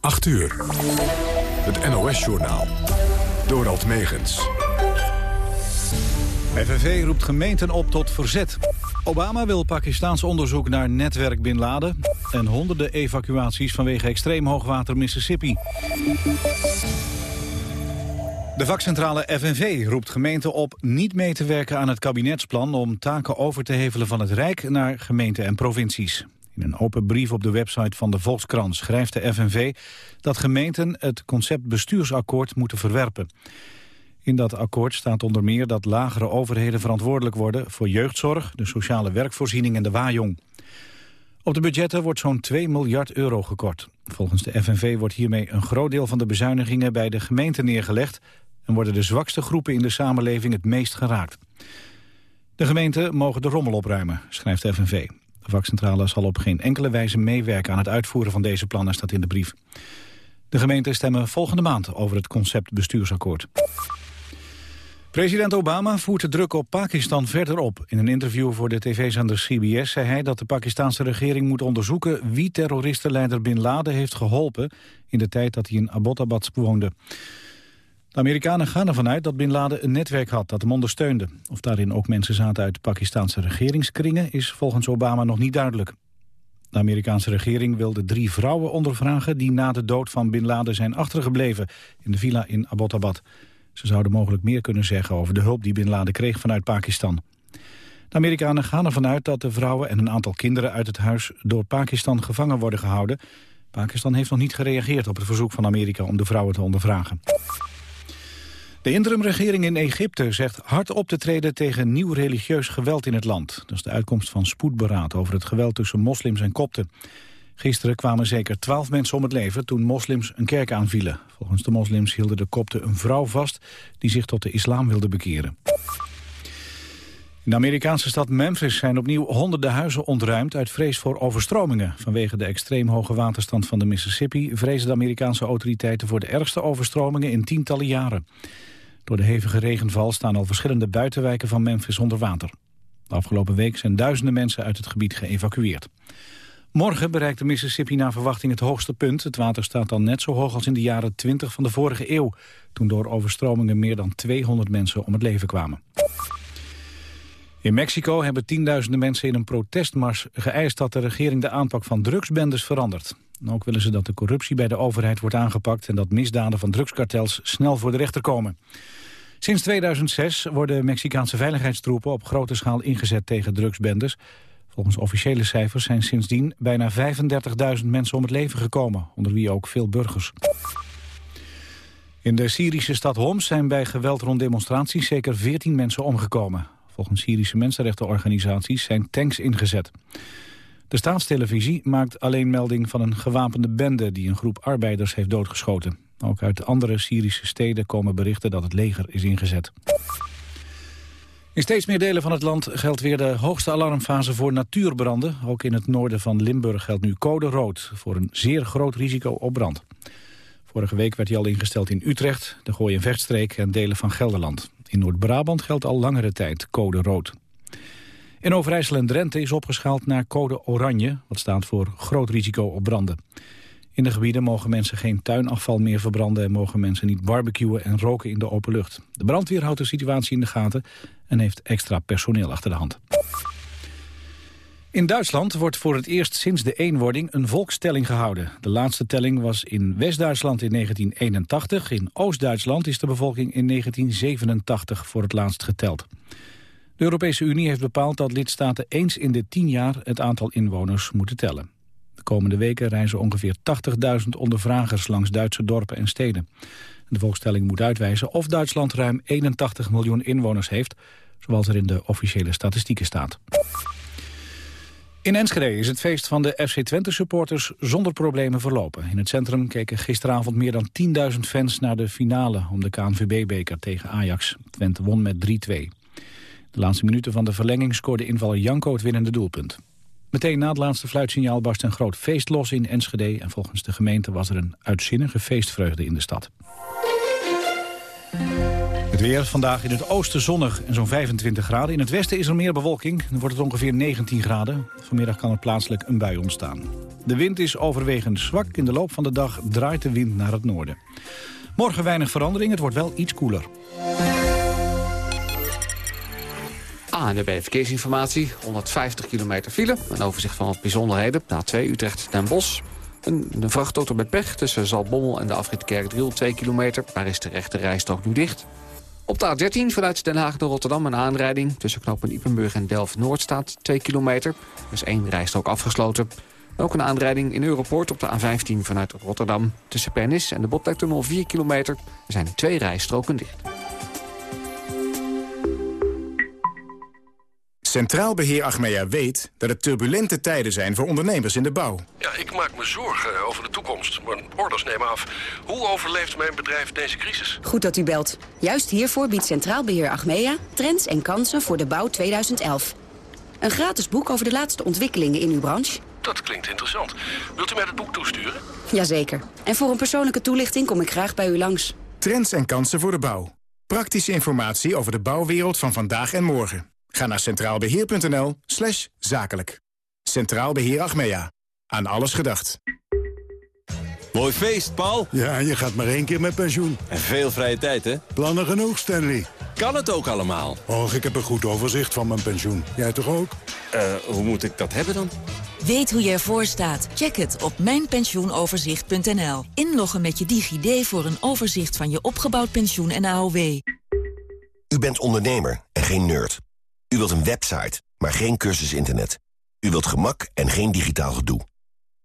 8 uur. Het NOS-journaal. Dorald Megens. FNV roept gemeenten op tot verzet. Obama wil Pakistaans onderzoek naar netwerk Bin Laden... en honderden evacuaties vanwege extreem hoogwater Mississippi. De vakcentrale FNV roept gemeenten op niet mee te werken aan het kabinetsplan... om taken over te hevelen van het Rijk naar gemeenten en provincies. In een open brief op de website van de Volkskrant schrijft de FNV... dat gemeenten het concept bestuursakkoord moeten verwerpen. In dat akkoord staat onder meer dat lagere overheden verantwoordelijk worden... voor jeugdzorg, de sociale werkvoorziening en de waaijong. Op de budgetten wordt zo'n 2 miljard euro gekort. Volgens de FNV wordt hiermee een groot deel van de bezuinigingen bij de gemeente neergelegd... en worden de zwakste groepen in de samenleving het meest geraakt. De gemeenten mogen de rommel opruimen, schrijft de FNV. De vakcentrale zal op geen enkele wijze meewerken aan het uitvoeren van deze plannen, staat in de brief. De gemeenten stemmen volgende maand over het concept bestuursakkoord. President Obama voert de druk op Pakistan verder op. In een interview voor de tv-zender CBS zei hij dat de Pakistanse regering moet onderzoeken wie terroristenleider Bin Laden heeft geholpen in de tijd dat hij in Abbottabad woonde. De Amerikanen gaan ervan uit dat Bin Laden een netwerk had dat hem ondersteunde. Of daarin ook mensen zaten uit Pakistanse regeringskringen is volgens Obama nog niet duidelijk. De Amerikaanse regering wilde drie vrouwen ondervragen die na de dood van Bin Laden zijn achtergebleven in de villa in Abbottabad. Ze zouden mogelijk meer kunnen zeggen over de hulp die Bin Laden kreeg vanuit Pakistan. De Amerikanen gaan ervan uit dat de vrouwen en een aantal kinderen uit het huis door Pakistan gevangen worden gehouden. Pakistan heeft nog niet gereageerd op het verzoek van Amerika om de vrouwen te ondervragen. De interimregering in Egypte zegt hard op te treden tegen nieuw religieus geweld in het land. Dat is de uitkomst van spoedberaad over het geweld tussen moslims en kopten. Gisteren kwamen zeker twaalf mensen om het leven toen moslims een kerk aanvielen. Volgens de moslims hielden de kopten een vrouw vast die zich tot de islam wilde bekeren. In de Amerikaanse stad Memphis zijn opnieuw honderden huizen ontruimd uit vrees voor overstromingen. Vanwege de extreem hoge waterstand van de Mississippi vrezen de Amerikaanse autoriteiten voor de ergste overstromingen in tientallen jaren. Door de hevige regenval staan al verschillende buitenwijken van Memphis onder water. De afgelopen week zijn duizenden mensen uit het gebied geëvacueerd. Morgen bereikt de Mississippi naar verwachting het hoogste punt. Het water staat dan net zo hoog als in de jaren 20 van de vorige eeuw... toen door overstromingen meer dan 200 mensen om het leven kwamen. In Mexico hebben tienduizenden mensen in een protestmars geëist... dat de regering de aanpak van drugsbendes verandert. ook willen ze dat de corruptie bij de overheid wordt aangepakt... en dat misdaden van drugskartels snel voor de rechter komen. Sinds 2006 worden Mexicaanse veiligheidstroepen op grote schaal ingezet tegen drugsbendes. Volgens officiële cijfers zijn sindsdien bijna 35.000 mensen om het leven gekomen, onder wie ook veel burgers. In de Syrische stad Homs zijn bij geweld rond demonstraties zeker 14 mensen omgekomen. Volgens Syrische mensenrechtenorganisaties zijn tanks ingezet. De staatstelevisie maakt alleen melding van een gewapende bende... die een groep arbeiders heeft doodgeschoten. Ook uit andere Syrische steden komen berichten dat het leger is ingezet. In steeds meer delen van het land geldt weer de hoogste alarmfase voor natuurbranden. Ook in het noorden van Limburg geldt nu code rood voor een zeer groot risico op brand. Vorige week werd hij al ingesteld in Utrecht, de Gooi- en Vechtstreek en delen van Gelderland. In Noord-Brabant geldt al langere tijd code rood. In Overijssel en Drenthe is opgeschaald naar code oranje, wat staat voor groot risico op branden. In de gebieden mogen mensen geen tuinafval meer verbranden... en mogen mensen niet barbecuen en roken in de open lucht. De brandweer houdt de situatie in de gaten en heeft extra personeel achter de hand. In Duitsland wordt voor het eerst sinds de eenwording een volkstelling gehouden. De laatste telling was in West-Duitsland in 1981. In Oost-Duitsland is de bevolking in 1987 voor het laatst geteld. De Europese Unie heeft bepaald dat lidstaten eens in de tien jaar het aantal inwoners moeten tellen. De komende weken reizen ongeveer 80.000 ondervragers langs Duitse dorpen en steden. De volkstelling moet uitwijzen of Duitsland ruim 81 miljoen inwoners heeft, zoals er in de officiële statistieken staat. In Enschede is het feest van de FC Twente-supporters zonder problemen verlopen. In het centrum keken gisteravond meer dan 10.000 fans naar de finale om de KNVB-beker tegen Ajax. Twente won met 3-2. De laatste minuten van de verlenging scoorde invaller Janko het winnende doelpunt. Meteen na het laatste fluitsignaal barst een groot feest los in Enschede... en volgens de gemeente was er een uitzinnige feestvreugde in de stad. Het weer vandaag in het oosten zonnig en zo'n 25 graden. In het westen is er meer bewolking. Dan wordt het ongeveer 19 graden. Vanmiddag kan er plaatselijk een bui ontstaan. De wind is overwegend zwak. In de loop van de dag draait de wind naar het noorden. Morgen weinig verandering, het wordt wel iets koeler. ANWB Verkeersinformatie, 150 kilometer file. Een overzicht van wat bijzonderheden. Na 2 Utrecht Den Bosch. Een, een vrachtauto met pech tussen Zaltbommel en de afrit Kerkdriel, 2 kilometer. Daar is de rechte rijstrook nu dicht. Op de A13 vanuit Den Haag naar Rotterdam een aanrijding. Tussen knopen Ippenburg en Delft-Noord staat 2 kilometer. Er is één rijstrook afgesloten. Ook een aanrijding in Europoort op de A15 vanuit Rotterdam. Tussen Pernis en de Botlektunnel 4 kilometer. Er zijn twee rijstroken dicht. Centraal Beheer Achmea weet dat het turbulente tijden zijn voor ondernemers in de bouw. Ja, ik maak me zorgen over de toekomst. Mijn orders nemen af. Hoe overleeft mijn bedrijf deze crisis? Goed dat u belt. Juist hiervoor biedt Centraal Beheer Achmea trends en kansen voor de bouw 2011. Een gratis boek over de laatste ontwikkelingen in uw branche. Dat klinkt interessant. Wilt u mij het boek toesturen? Jazeker. En voor een persoonlijke toelichting kom ik graag bij u langs. Trends en kansen voor de bouw. Praktische informatie over de bouwwereld van vandaag en morgen. Ga naar centraalbeheer.nl slash zakelijk. Centraal Beheer Achmea. Aan alles gedacht. Mooi feest, Paul. Ja, je gaat maar één keer met pensioen. En veel vrije tijd, hè? Plannen genoeg, Stanley. Kan het ook allemaal? Och, ik heb een goed overzicht van mijn pensioen. Jij toch ook? Eh, hoe moet ik dat hebben dan? Weet hoe je ervoor staat? Check het op mijnpensioenoverzicht.nl. Inloggen met je DigiD voor een overzicht van je opgebouwd pensioen en AOW. U bent ondernemer en geen nerd. U wilt een website, maar geen cursus internet. U wilt gemak en geen digitaal gedoe.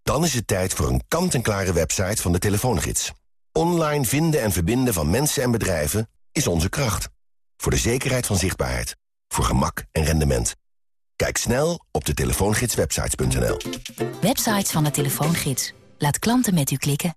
Dan is het tijd voor een kant-en-klare website van de telefoongids. Online vinden en verbinden van mensen en bedrijven is onze kracht. Voor de zekerheid van zichtbaarheid. Voor gemak en rendement. Kijk snel op de telefoongidswebsites.nl. Websites van de telefoongids. Laat klanten met u klikken.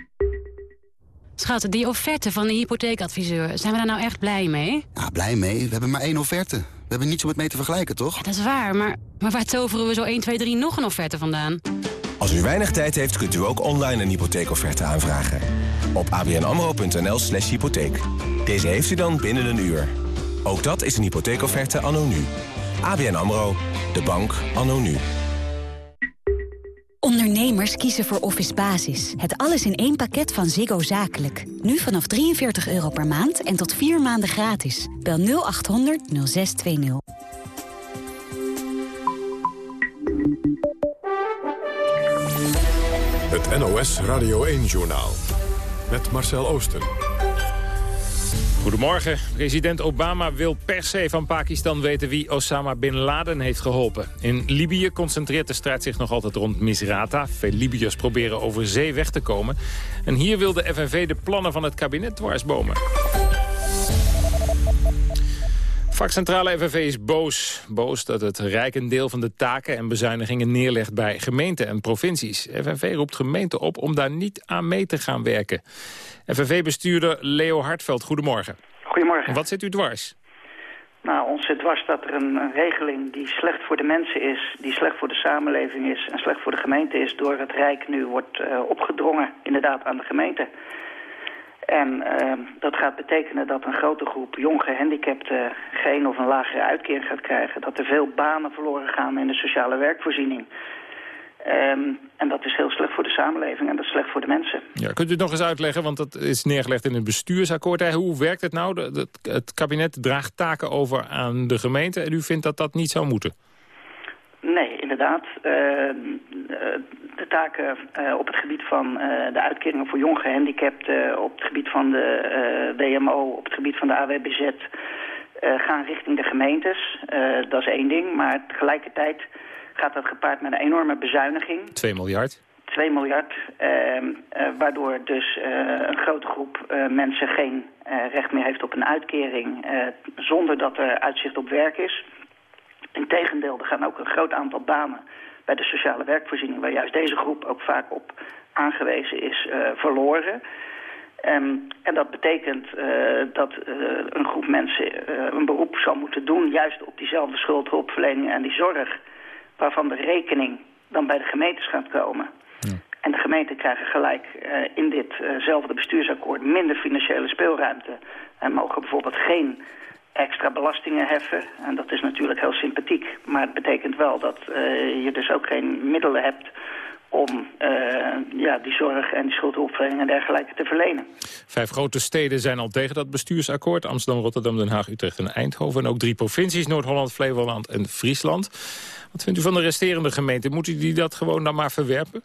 Schat, die offerte van de hypotheekadviseur, zijn we daar nou echt blij mee? Ja, blij mee? We hebben maar één offerte. We hebben niets om het mee te vergelijken, toch? Ja, dat is waar, maar, maar waar toveren we zo 1, 2, 3 nog een offerte vandaan? Als u weinig tijd heeft, kunt u ook online een hypotheekofferte aanvragen. Op abnamro.nl slash hypotheek. Deze heeft u dan binnen een uur. Ook dat is een hypotheekofferte anno nu. ABN AMRO, de bank anno nu. Ondernemers kiezen voor Office Basis. Het alles in één pakket van Ziggo Zakelijk. Nu vanaf 43 euro per maand en tot vier maanden gratis. Bel 0800 0620. Het NOS Radio 1-journaal. Met Marcel Oosten. Goedemorgen. President Obama wil per se van Pakistan weten wie Osama Bin Laden heeft geholpen. In Libië concentreert de strijd zich nog altijd rond Misrata. Veel Libiërs proberen over zee weg te komen. En hier wil de FNV de plannen van het kabinet dwarsbomen. Vakcentrale FNV is boos. Boos dat het rijkendeel deel van de taken en bezuinigingen neerlegt bij gemeenten en provincies. FNV roept gemeenten op om daar niet aan mee te gaan werken. FNV-bestuurder Leo Hartveld, goedemorgen. Goedemorgen. Wat zit u dwars? Nou, ons zit dwars dat er een, een, regeling die slecht voor de mensen is... die slecht voor de samenleving is en slecht voor de gemeente is... door het Rijk nu wordt uh, opgedrongen inderdaad aan de gemeente. En uh, dat gaat betekenen dat een grote groep jong gehandicapten... geen of een lagere uitkering gaat krijgen. Dat er veel banen verloren gaan in de sociale werkvoorziening... Um, en dat is heel slecht voor de samenleving en dat is slecht voor de mensen. Ja, kunt u het nog eens uitleggen, want dat is neergelegd in het bestuursakkoord. Hoe werkt het nou? Het kabinet draagt taken over aan de gemeente en u vindt dat dat niet zou moeten? Nee, inderdaad. Uh, de taken uh, op het gebied van uh, de uitkeringen voor jong gehandicapten... op het gebied van de WMO, op het gebied van de AWBZ... gaan richting de gemeentes. dat is één ding, maar tegelijkertijd gaat dat gepaard met een enorme bezuiniging. 2 miljard. 2 miljard, uh, waardoor dus een grote groep mensen geen recht meer heeft op een uitkering... zonder dat er uitzicht op werk is. Integendeel, er gaan ook een groot aantal banen bij de sociale werkvoorziening... waar juist deze groep ook vaak op aangewezen is, verloren... Ehm, en dat betekent eh, dat eh, een groep mensen eh, een beroep zal moeten doen... juist op diezelfde schuldhulpverlening en die zorg... waarvan de rekening dan bij de gemeentes gaat komen. En de gemeenten krijgen gelijk in ditzelfde bestuursakkoord... minder financiële speelruimte. En mogen bijvoorbeeld geen extra belastingen heffen. En dat is natuurlijk heel sympathiek. Maar het betekent wel dat je dus ook geen middelen hebt om uh, ja, die zorg en die schuldhulpverlening en dergelijke te verlenen. Vijf grote steden zijn al tegen dat bestuursakkoord. Amsterdam, Rotterdam, Den Haag, Utrecht en Eindhoven. En ook drie provincies, Noord-Holland, Flevoland en Friesland. Wat vindt u van de resterende gemeenten? Moeten die dat gewoon dan maar verwerpen?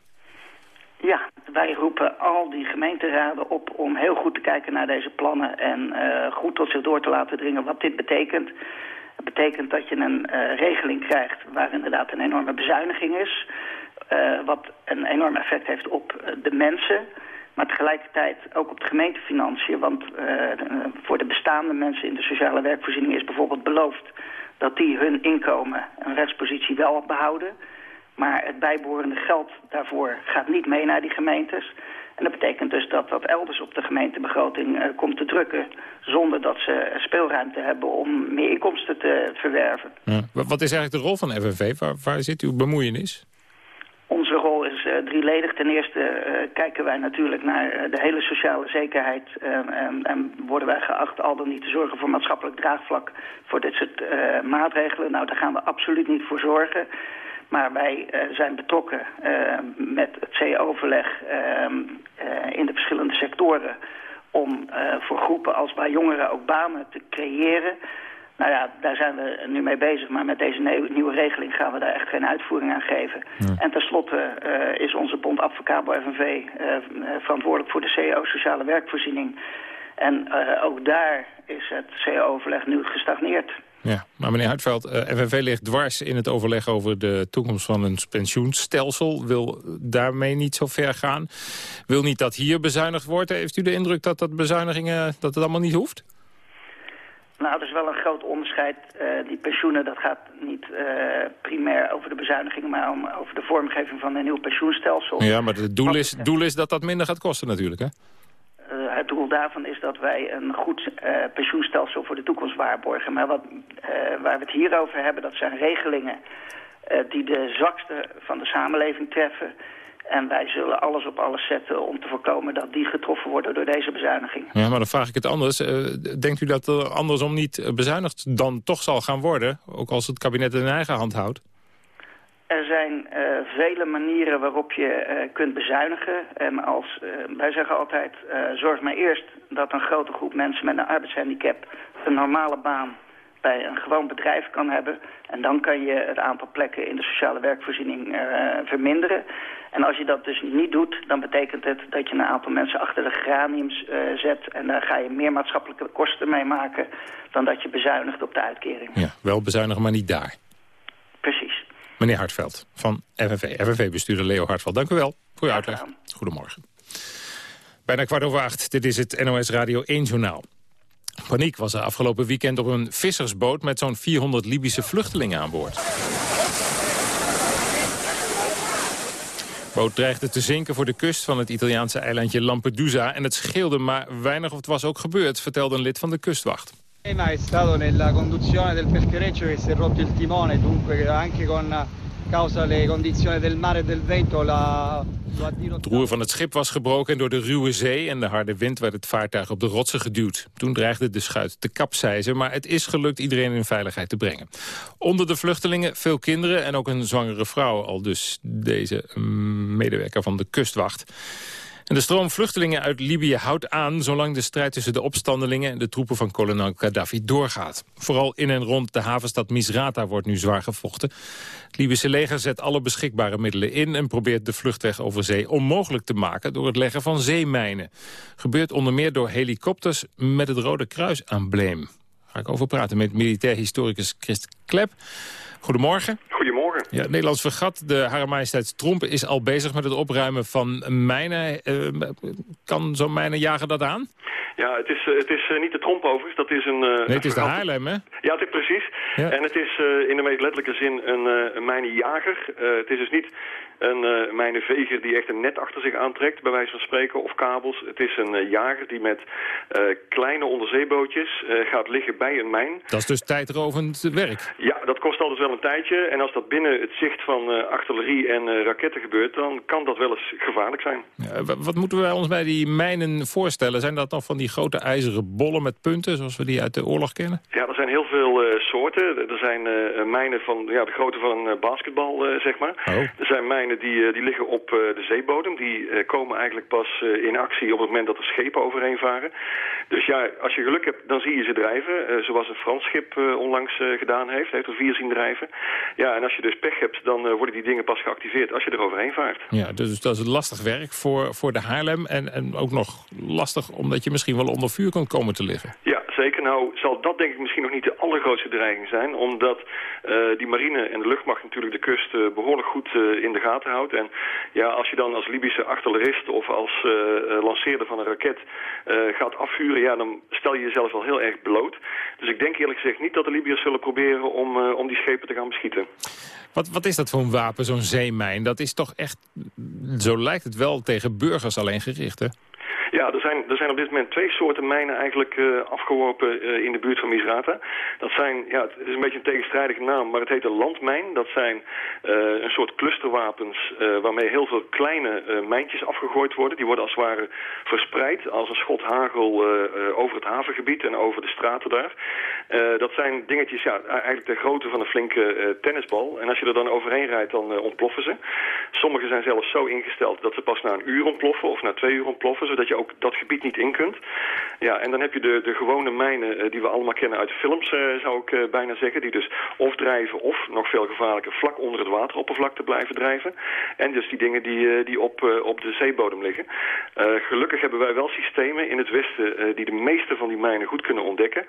Ja, wij roepen al die gemeenteraden op om heel goed te kijken naar deze plannen... en uh, goed tot zich door te laten dringen wat dit betekent. Het betekent dat je een uh, regeling krijgt waar inderdaad een enorme bezuiniging is... Uh, wat een enorm effect heeft op de mensen... maar tegelijkertijd ook op de gemeentefinanciën. Want voor de bestaande mensen in de sociale werkvoorziening is bijvoorbeeld beloofd... dat die hun inkomen en rechtspositie wel behouden. Maar het bijbehorende geld daarvoor gaat niet mee naar die gemeentes... En dat betekent dus dat dat elders op de gemeentebegroting uh, komt te drukken... zonder dat ze speelruimte hebben om meer inkomsten te verwerven. Ja. Wat is eigenlijk de rol van FNV? Waar, waar zit uw bemoeienis? Onze rol is uh, drieledig. Ten eerste uh, kijken wij natuurlijk naar de hele sociale zekerheid... En, en, worden wij geacht al dan niet te zorgen voor maatschappelijk draagvlak... voor dit soort maatregelen. Nou, daar gaan we absoluut niet voor zorgen. Maar wij zijn betrokken met het CE-overleg in de verschillende sectoren... om voor groepen als bij jongeren ook banen te creëren... Nou ja, daar zijn we nu mee bezig. Maar met deze nieuwe regeling gaan we daar echt geen uitvoering aan geven. Ja. En tenslotte uh, is onze bond Advocabo FNV uh, verantwoordelijk voor de CEO Sociale Werkvoorziening. En uh, ook daar is het CEO-overleg nu gestagneerd. Ja, maar meneer Hartveld, FNV ligt dwars in het overleg over de toekomst van een pensioenstelsel. Wil daarmee niet zo ver gaan. Wil niet dat hier bezuinigd wordt. Heeft u de indruk dat dat bezuinigingen, dat het allemaal niet hoeft? Nou, er is wel een groot onderscheid. Uh, die pensioenen, dat gaat niet uh, primair over de bezuinigingen... maar om, over de vormgeving van een nieuw pensioenstelsel. Ja, maar het doel is, doel is dat dat minder gaat kosten natuurlijk, hè? Uh, het doel daarvan is dat wij een goed pensioenstelsel voor de toekomst waarborgen. Maar wat, waar we het hier over hebben, dat zijn regelingen... die de zwakste van de samenleving treffen... En wij zullen alles op alles zetten om te voorkomen dat die getroffen worden door deze bezuiniging. Ja, maar dan vraag ik het anders. Uh, denkt u dat er andersom niet bezuinigd dan toch zal gaan worden? Ook als het kabinet in eigen hand houdt? Er zijn uh, vele manieren waarop je uh, kunt bezuinigen. En als, wij zeggen altijd, zorg maar eerst dat een grote groep mensen met een arbeidshandicap een normale baan bij een gewoon bedrijf kan hebben. En dan kan je het aantal plekken in de sociale werkvoorziening verminderen. En als je dat dus niet doet, dan betekent het dat je een aantal mensen achter de geraniums uh, zet. En daar ga je meer maatschappelijke kosten mee maken dan dat je bezuinigt op de uitkering. Ja, wel bezuinigen, maar niet daar. Precies. Meneer Hartveld van FNV, FNV-bestuurder Leo Hartveld, dank u wel voor uw uitleg. Goedemorgen. Bijna kwart over acht, dit is het NOS Radio 1 Journaal. Paniek was er afgelopen weekend op een vissersboot met zo'n 400 Libische vluchtelingen aan boord. boot dreigde te zinken voor de kust van het Italiaanse eilandje Lampedusa. En het scheelde maar weinig of het was ook gebeurd, vertelde een lid van de kustwacht. Ma è stato nella conduzione del peschereccio che si è rotto il timone, dunque anche con causa le condizioni del mare e del vento la... Het roer van het schip was gebroken en door de ruwe zee en de harde wind werd het vaartuig op de rotsen geduwd. Toen dreigde de schuit te kapseizen, maar het is gelukt iedereen in veiligheid te brengen. Onder de vluchtelingen veel kinderen en ook een zwangere vrouw, al dus deze medewerker van de kustwacht. En de stroom vluchtelingen uit Libië houdt aan... zolang de strijd tussen de opstandelingen en de troepen van kolonel Gaddafi doorgaat. Vooral in en rond de havenstad Misrata wordt nu zwaar gevochten. Het Libische leger zet alle beschikbare middelen in... en probeert de vluchtweg over zee onmogelijk te maken... door het leggen van zeemijnen. Gebeurt onder meer door helikopters met het Rode Kruis-embleem. Ga ik over praten met militair historicus Christ Klep. Goedemorgen. Ja, het Nederlands vergat, de Hare Majesteit Tromp, is al bezig met het opruimen van mijnen. Uh, kan zo'n mijnenjager dat aan? Ja, het is, eh, het is eh, niet de tromp overigens, dat is een... eh, Nee, het is de Haarlem, hè? Ja, het is precies. Ja. En het is eh, in de meest letterlijke zin een, eh een mijnenjager. Eh, het is dus niet een uh, mijnenveger die echt een net achter zich aantrekt, bij wijze van spreken, of kabels. Het is een eh, jager die met eh, kleine onderzeebootjes eh, gaat liggen bij een mijn. Dat is dus tijdrovend werk. Ja, dat kost altijd wel een tijdje. En als dat binnen het zicht van eh, artillerie en eh, raketten gebeurt, dan kan dat wel eens gevaarlijk zijn. Ja, wat moeten wij ons bij die mijnen voorstellen? Zijn dat nog van die grote ijzeren bollen met punten, zoals we die uit de oorlog kennen? Ja, er zijn heel veel eh, soorten. Er zijn eh, mijnen van ja, de grootte van een eh, basketbal, eh, zeg maar. Er zijn mijnen die, eh, die liggen op eh, de zeebodem. Die eh, komen eigenlijk pas eh, in actie op het moment dat er schepen overheen varen. Dus ja, als je geluk hebt, dan zie je ze drijven. eh, zoals een Frans schip eh, onlangs eh, gedaan heeft. Heeft er vier zien drijven. Ja, en als je dus pech hebt, dan eh, worden die dingen pas geactiveerd als je er overheen vaart. Ja, dus dat is lastig werk voor, voor de Haarlem. En, en ook nog lastig omdat je misschien wel onder vuur kan komen te liggen. Ja, zeker. Nou zal dat denk ik misschien nog niet de allergrootste dreiging zijn. Omdat eh, die marine en de luchtmacht natuurlijk de kust eh, behoorlijk goed eh, in de gaten houdt. En ja, als je dan als Libische artillerist of als lanceerder van een raket gaat afvuren... ja, dan stel je jezelf wel heel erg bloot. Dus ik denk eerlijk gezegd niet dat de Libiërs zullen proberen om, om die schepen te gaan beschieten. Wat, wat is dat voor een wapen, zo'n zeemijn? Dat is toch echt, zo lijkt het wel, tegen burgers alleen gericht, hè? Er zijn, er zijn op dit moment twee soorten mijnen eigenlijk eh, afgeworpen eh, in de buurt van Misrata. Dat zijn, ja, het is een beetje een tegenstrijdige naam, maar het heet een landmijn. Dat zijn eh, een soort clusterwapens waarmee heel veel kleine mijntjes afgegooid worden. Die worden als het ware verspreid als een schot hagel over het havengebied en over de straten daar. Dat zijn dingetjes, ja, eigenlijk de grootte van een flinke tennisbal. En als je er dan overheen rijdt, dan ontploffen ze. Sommige zijn zelfs zo ingesteld dat ze pas na een uur ontploffen of na twee uur ontploffen, zodat je ook dat gebied niet in kunt. Ja, en dan heb je de, de gewone mijnen eh, die we allemaal kennen uit films, eh, zou ik eh, bijna zeggen. Die dus of drijven of, nog veel gevaarlijker, vlak onder het wateroppervlakte blijven drijven. En dus die dingen die, die op, op de zeebodem liggen. Gelukkig hebben wij wel systemen in het westen die de meeste van die mijnen goed kunnen ontdekken.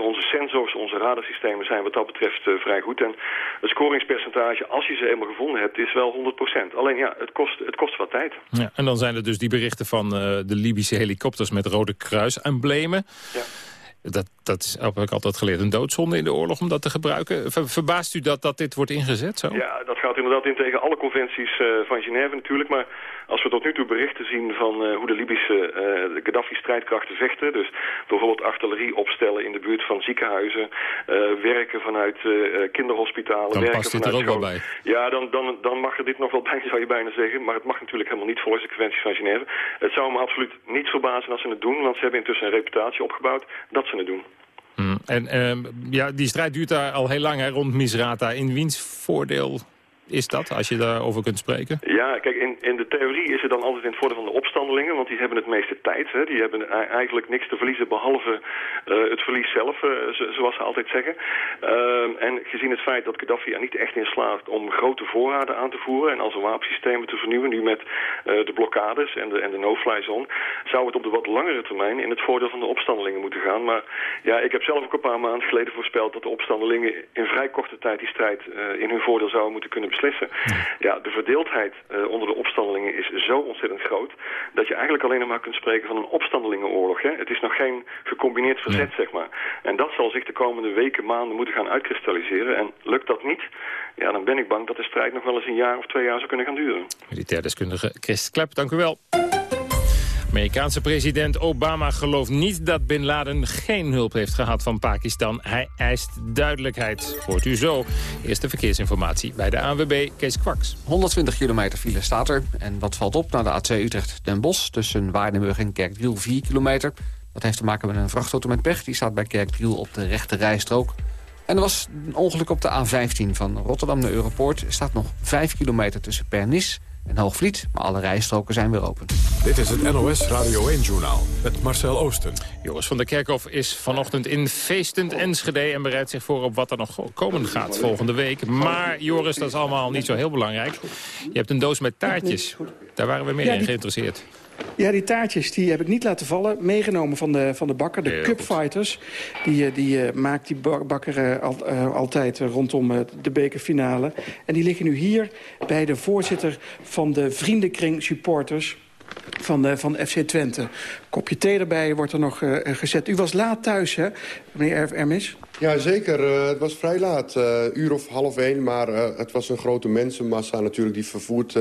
Onze sensors, onze radarsystemen zijn wat dat betreft vrij goed. En het scoringspercentage, als je ze eenmaal gevonden hebt, is wel 100%. Alleen ja, het kost, het kost wat tijd. Ja, en dan zijn er dus die berichten van de Libische helikopters met Rode Kruis-emblemen. Ja. Dat, dat is, heb ik altijd geleerd, een doodzonde in de oorlog om dat te gebruiken. Ver- verbaast u dat, dat dit wordt ingezet zo? Ja, dat gaat inderdaad in tegen alle conventies eh, van Genève natuurlijk. Maar als we tot nu toe berichten zien van eh, hoe de Libische eh, Gaddafi-strijdkrachten vechten... dus bijvoorbeeld artillerie opstellen in de buurt van ziekenhuizen... eh, werken vanuit eh, eh, kinderhospitalen... Dan werken past dit er vanuit ook wel bij. Ja, dan, dan, dan mag er dit nog wel bij, zou je bijna zeggen. Maar het mag natuurlijk helemaal niet volgens de conventies van Genève. Het zou me absoluut niet verbazen als ze het doen... want ze hebben intussen een reputatie opgebouwd dat ze het doen. Hmm. En ehm, ja, die strijd duurt daar al heel lang hè, rond Misrata. In wiens voordeel is dat, als je daarover kunt spreken? Ja, kijk, in, in de theorie is het dan altijd in het voordeel van de opstandelingen, want die hebben het meeste tijd. Hè. Die hebben e- eigenlijk niks te verliezen behalve eh, het verlies zelf, eh, zo- zoals ze altijd zeggen. Ehm, en gezien het feit dat Gaddafi er niet echt in slaagt om grote voorraden aan te voeren en al zijn wapensystemen te vernieuwen, nu met eh, de blokkades en de, en de no-fly zone, zou het op de wat langere termijn in het voordeel van de opstandelingen moeten gaan. Maar ja, ik heb zelf ook een paar maanden geleden voorspeld dat de opstandelingen in vrij korte tijd die strijd in hun voordeel zouden moeten kunnen beslissen. Ja, de verdeeldheid eh, onder de opstandelingen is zo ontzettend groot dat je eigenlijk alleen nog maar kunt spreken van een opstandelingenoorlog. Hè? Het is nog geen gecombineerd verzet, zeg maar. En dat zal zich de komende weken, maanden moeten gaan uitkristalliseren. En lukt dat niet, ja, dan ben ik bang dat de strijd nog wel eens een jaar of twee jaar zou kunnen gaan duren. Militair deskundige Chris Klep, dank u wel. Amerikaanse president Obama gelooft niet dat Bin Laden geen hulp heeft gehad van Pakistan. Hij eist duidelijkheid. Hoort u zo. Eerste verkeersinformatie bij de ANWB Kees Kwaks. 120 kilometer file staat er. En wat valt op naar de A2 Utrecht-Den Bosch... tussen Waardenburg en Kerkdriel 4 kilometer. Dat heeft te maken met een vrachtauto met pech. Die staat bij Kerkdriel op de rechte rijstrook. En er was een ongeluk op de A15 van Rotterdam naar Europoort. Er staat nog 5 kilometer tussen Pernis en Hoogvliet. Maar alle rijstroken zijn weer open. Dit is het NOS Radio 1-journaal met Marcel Oosten. Joris van der Kerkhof is vanochtend in feestend Enschede... en bereidt zich voor op wat er nog komen gaat volgende week. Maar Joris, dat is allemaal niet zo heel belangrijk. Je hebt een doos met taartjes. Daar waren we meer Ja, in geïnteresseerd. Ja, die taartjes die heb ik niet laten vallen. Meegenomen van de, van de bakker, de Heel Cupfighters. Die, eh, die eh, maakt die ba- bakker eh, al- altijd rondom de bekerfinale. En die liggen nu hier bij de voorzitter van de vriendenkring supporters van, de, van FC Twente. kopje thee erbij wordt er nog gezet. U was laat thuis, hè, meneer Ermis? Ja, zeker. Uh, het was vrij laat. Uh, uur of half één, maar uh, het was een grote mensenmassa natuurlijk... die vervoerd,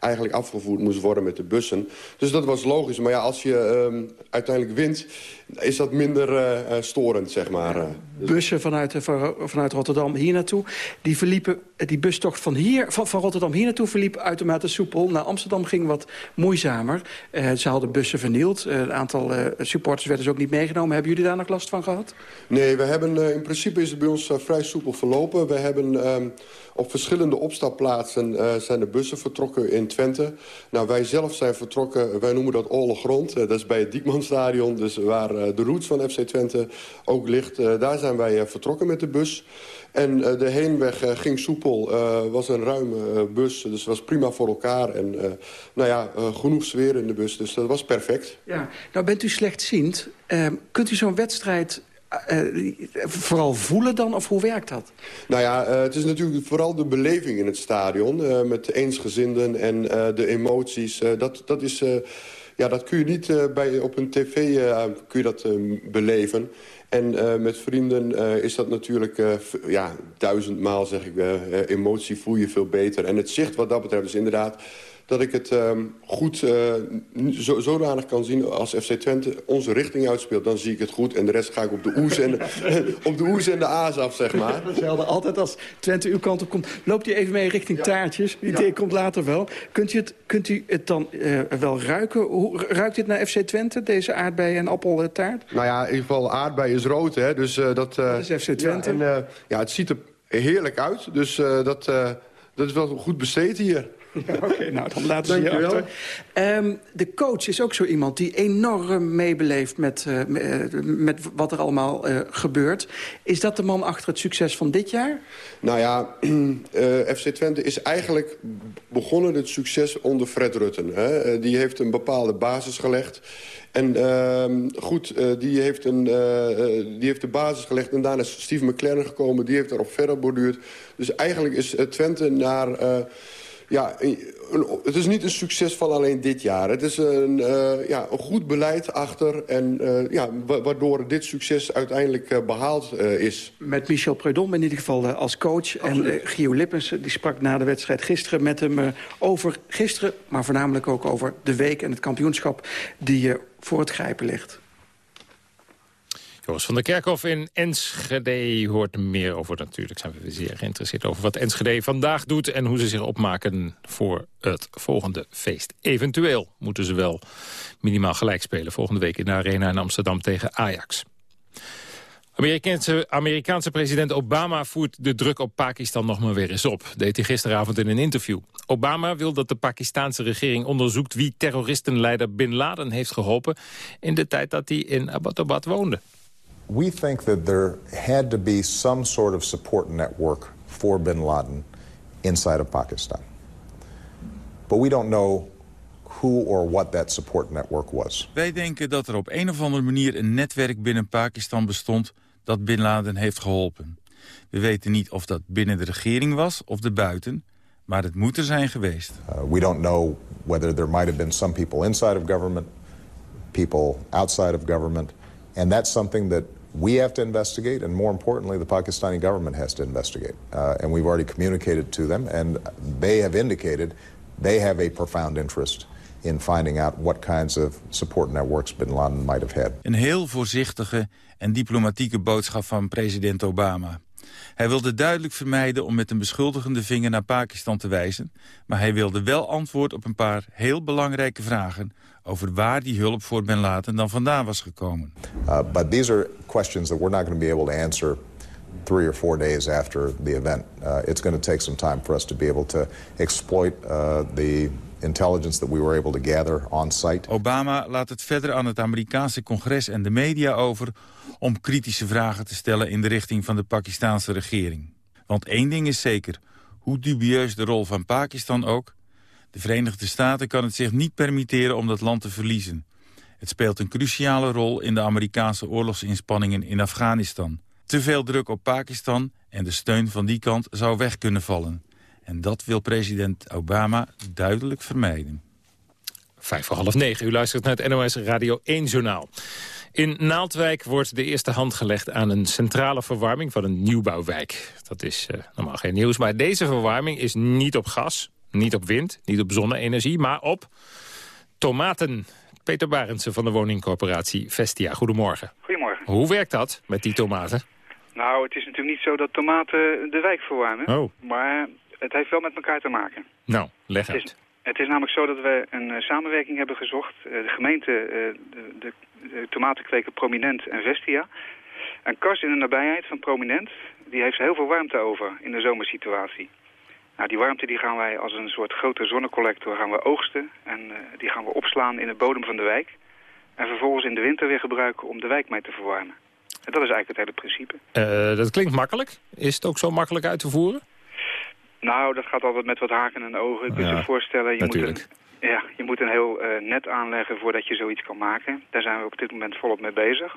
eigenlijk afgevoerd moest worden met de bussen. Dus dat was logisch. Maar ja, als je um, uiteindelijk wint, is dat minder storend, zeg maar. Bussen vanuit, vanuit Rotterdam hier naartoe, die verliepen... die bustocht van, hier, van, van Rotterdam hier naartoe verliep uitermate soepel. Naar Amsterdam ging wat moeizamer. ze hadden bussen vernield. een aantal supporters werden dus ook niet meegenomen. Hebben jullie daar nog last van gehad? Nee, we hebben in principe is het bij ons vrij soepel verlopen. We hebben um, op verschillende opstapplaatsen uh, zijn de bussen vertrokken in Twente. Nou, wij zelf zijn vertrokken, wij noemen dat Olle Grond. Uh, dat is bij het Diekmanstadion, dus waar de roots van FC Twente ook ligt. daar zijn wij vertrokken met de bus. En de heenweg ging soepel, was een ruime bus, dus was prima voor elkaar. En nou ja, genoeg sfeer in de bus, dus dat was perfect. Ja, nou bent u slechtziend. Ehm, kunt u zo'n wedstrijd uh, vooral voelen dan, of hoe werkt dat? Nou ja, uh, het is natuurlijk vooral de beleving in het stadion... Uh, met de eensgezinden en de emoties. dat, dat, is, ja, dat kun je niet bij, op een tv kun je dat, beleven. En met vrienden is dat natuurlijk ja, duizendmaal, zeg ik, emotie voel je veel beter. En het zicht wat dat betreft is inderdaad dat ik het um, goed uh, zo, zodanig kan zien als FC Twente onze richting uitspeelt. Dan zie ik het goed en de rest ga ik op de oes en de, op de, oes en de aas af, zeg maar. Hetzelfde, altijd als Twente uw kant op komt. Loopt u even mee richting taartjes. Die idee komt later wel. Kunt u het, kunt u het dan uh, wel ruiken? Hoe, ruikt dit naar FC Twente, deze aardbei- en appeltaart? Nou ja, in ieder geval aardbei is rood, hè. Dus uh, dat... dat is FC Twente. Ja, en, ja, het ziet er heerlijk uit. Dus dat, dat is wel goed besteed hier. Ja, Oké, okay, nou, dan laten we je achter. Um, de coach is ook zo iemand die enorm meebeleeft met, uh, met wat er allemaal uh, gebeurt. Is dat de man achter het succes van dit jaar? Nou ja, uh, FC Twente is eigenlijk begonnen het succes onder Fred Rutten. Hè? die heeft een bepaalde basis gelegd. En uh, goed, uh, die, heeft een, uh, die heeft de basis gelegd. En daarna is Steve McLaren gekomen. Die heeft daarop verder borduurd. Dus eigenlijk is Twente naar ja, het is niet een succes van alleen dit jaar. Het is een, uh, ja, een goed beleid achter en uh, ja, waardoor dit succes uiteindelijk uh, behaald is. Met Michel Preudom in ieder geval als coach. Absoluut. En Gio Lippens die sprak na de wedstrijd gisteren met hem over gisteren... maar voornamelijk ook over de week en het kampioenschap die voor het grijpen ligt. Joris van der Kerkhof in Enschede hoort meer over. Natuurlijk zijn we zeer geïnteresseerd over wat Enschede vandaag doet... en hoe ze zich opmaken voor het volgende feest. Eventueel moeten ze wel minimaal gelijk spelen... volgende week in de Arena in Amsterdam tegen Ajax. Amerikaanse, Amerikaanse president Obama voert de druk op Pakistan nog maar weer eens op. Deed hij gisteravond in een interview. Obama wil dat de Pakistanse regering onderzoekt wie terroristenleider Bin Laden heeft geholpen... in de tijd dat hij in Abbottabad woonde. We think that there had to be some sort of support network for bin Laden inside of Pakistan. But we don't know who or what that support network was. Wij denken dat er op een of andere manier een netwerk binnen Pakistan bestond dat bin Laden heeft geholpen. We weten niet of dat binnen de regering was of de buiten, maar het moet er zijn geweest. Uh, we don't know whether there might have been some people inside of government, people outside of government, and that's something that we have to investigate, and more importantly, the Pakistani government has to investigate. Uh, and we've already communicated to them, and they have indicated they have a profound interest in finding out what kinds of support networks bin Laden might have had. Een heel voorzichtige en diplomatieke boodschap van president Obama. Hij wilde duidelijk vermijden om met een beschuldigende vinger naar Pakistan te wijzen... maar hij wilde wel antwoord op een paar heel belangrijke vragen over waar die hulp voor Ben Laden dan vandaan was gekomen. Uh, but these are questions that we're not going to be able to answer three or four days after the event. Uh, it's going to take some time for us to be able to exploit uh, the intelligence that we were able to gather on site. Obama laat het verder aan het Amerikaanse congres en de media over om kritische vragen te stellen in de richting van de Pakistanse regering. Want één ding is zeker, hoe dubieus de rol van Pakistan ook, de Verenigde Staten kan het zich niet permitteren om dat land te verliezen. Het speelt een cruciale rol in de Amerikaanse oorlogsinspanningen in Afghanistan. Te veel druk op Pakistan en de steun van die kant zou weg kunnen vallen. En dat wil president Obama duidelijk vermijden. Vijf voor half negen. U luistert naar het NOS Radio 1-journaal. In Naaldwijk wordt de eerste hand gelegd aan een centrale verwarming van een nieuwbouwwijk. Dat is uh, normaal geen nieuws, maar deze verwarming is niet op gas, niet op wind, niet op zonne-energie, maar op tomaten. Peter Barendse van de woningcorporatie Vestia. Goedemorgen. Goedemorgen. Hoe werkt dat met die tomaten? Nou, het is natuurlijk niet zo dat tomaten de wijk verwarmen. Oh. Maar het heeft wel met elkaar te maken. Nou, leg het uit. Is, het is namelijk zo dat we een uh, samenwerking hebben gezocht. Uh, de gemeente, uh, de, de, de tomatenkweker Prominent en Vestia. Een kas in de nabijheid van Prominent, die heeft heel veel warmte over in de zomersituatie. Nou, die warmte die gaan wij als een soort grote zonnecollector gaan we oogsten. En die gaan we opslaan in de bodem van de wijk. En vervolgens in de winter weer gebruiken om de wijk mee te verwarmen. En dat is eigenlijk het hele principe. dat klinkt makkelijk. Is het ook zo makkelijk uit te voeren? Nou, dat gaat altijd met wat haken en ogen. Je kunt Ja, je voorstellen, je moet, natuurlijk. een, ja, je moet een heel eh, net aanleggen voordat je zoiets kan maken. Daar zijn we op dit moment volop mee bezig.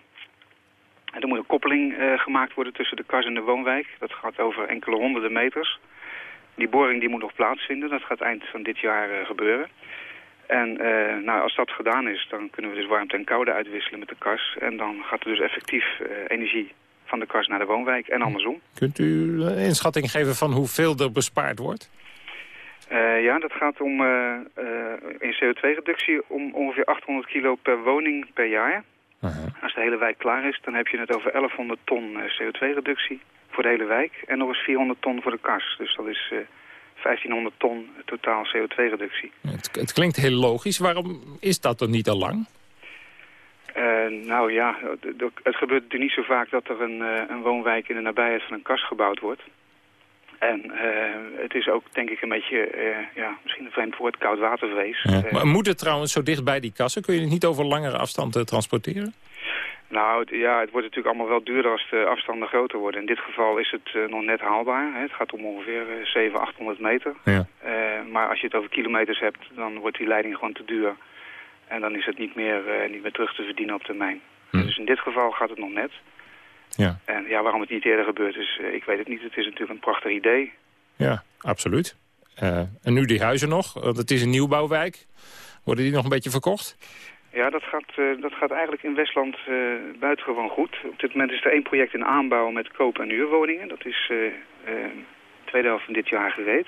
En er moet een koppeling eh, gemaakt worden tussen de kas en de woonwijk. Dat gaat over enkele honderden meters. Die boring die moet nog plaatsvinden. Dat gaat eind van dit jaar eh, gebeuren. En eh, nou, als dat gedaan is, dan kunnen we dus warmte en koude uitwisselen met de kas. En dan gaat er dus effectief eh, energie van de kas naar de woonwijk en andersom. Kunt u een inschatting geven van hoeveel er bespaard wordt? Ja, dat gaat om in CO2-reductie om ongeveer 800 kilo per woning per jaar. Als de hele wijk klaar is, dan heb je het over 1100 ton eh, CO2-reductie voor de hele wijk. En nog eens 400 ton voor de kas. Dus dat is eh 1500 ton totaal CO2-reductie. Het, het klinkt heel logisch. Waarom is dat er niet al lang? Eh, nou ja, het gebeurt natuurlijk niet zo vaak dat er een, eh, een woonwijk in de nabijheid van een kas gebouwd wordt. En eh, het is ook denk ik een beetje, eh, ja, misschien een vreemd woord, koudwatervrees. Eh, Maar moet het trouwens zo dicht bij die kassen? Kun je het niet over langere afstand eh, transporteren? Nou, het, ja, het wordt natuurlijk allemaal wel duurder als de afstanden groter worden. In dit geval is het nog net haalbaar. Hè. Het gaat om ongeveer eh, 700, 800 meter. Ja. Maar als je het over kilometers hebt, dan wordt die leiding gewoon te duur. En dan is het niet meer, niet meer terug te verdienen op termijn. Dus in dit geval gaat het nog net. Ja. En ja, waarom het niet eerder gebeurd is, eh, ik weet het niet. Het is natuurlijk een prachtig idee. Ja, absoluut. Eh, en nu die huizen nog, want het is een nieuwbouwwijk. Worden die nog een beetje verkocht? Ja, dat gaat, eh, dat gaat eigenlijk in Westland buitengewoon goed. Op dit moment is er één project in aanbouw met koop- en huurwoningen. Dat is tweede helft van dit jaar gereed.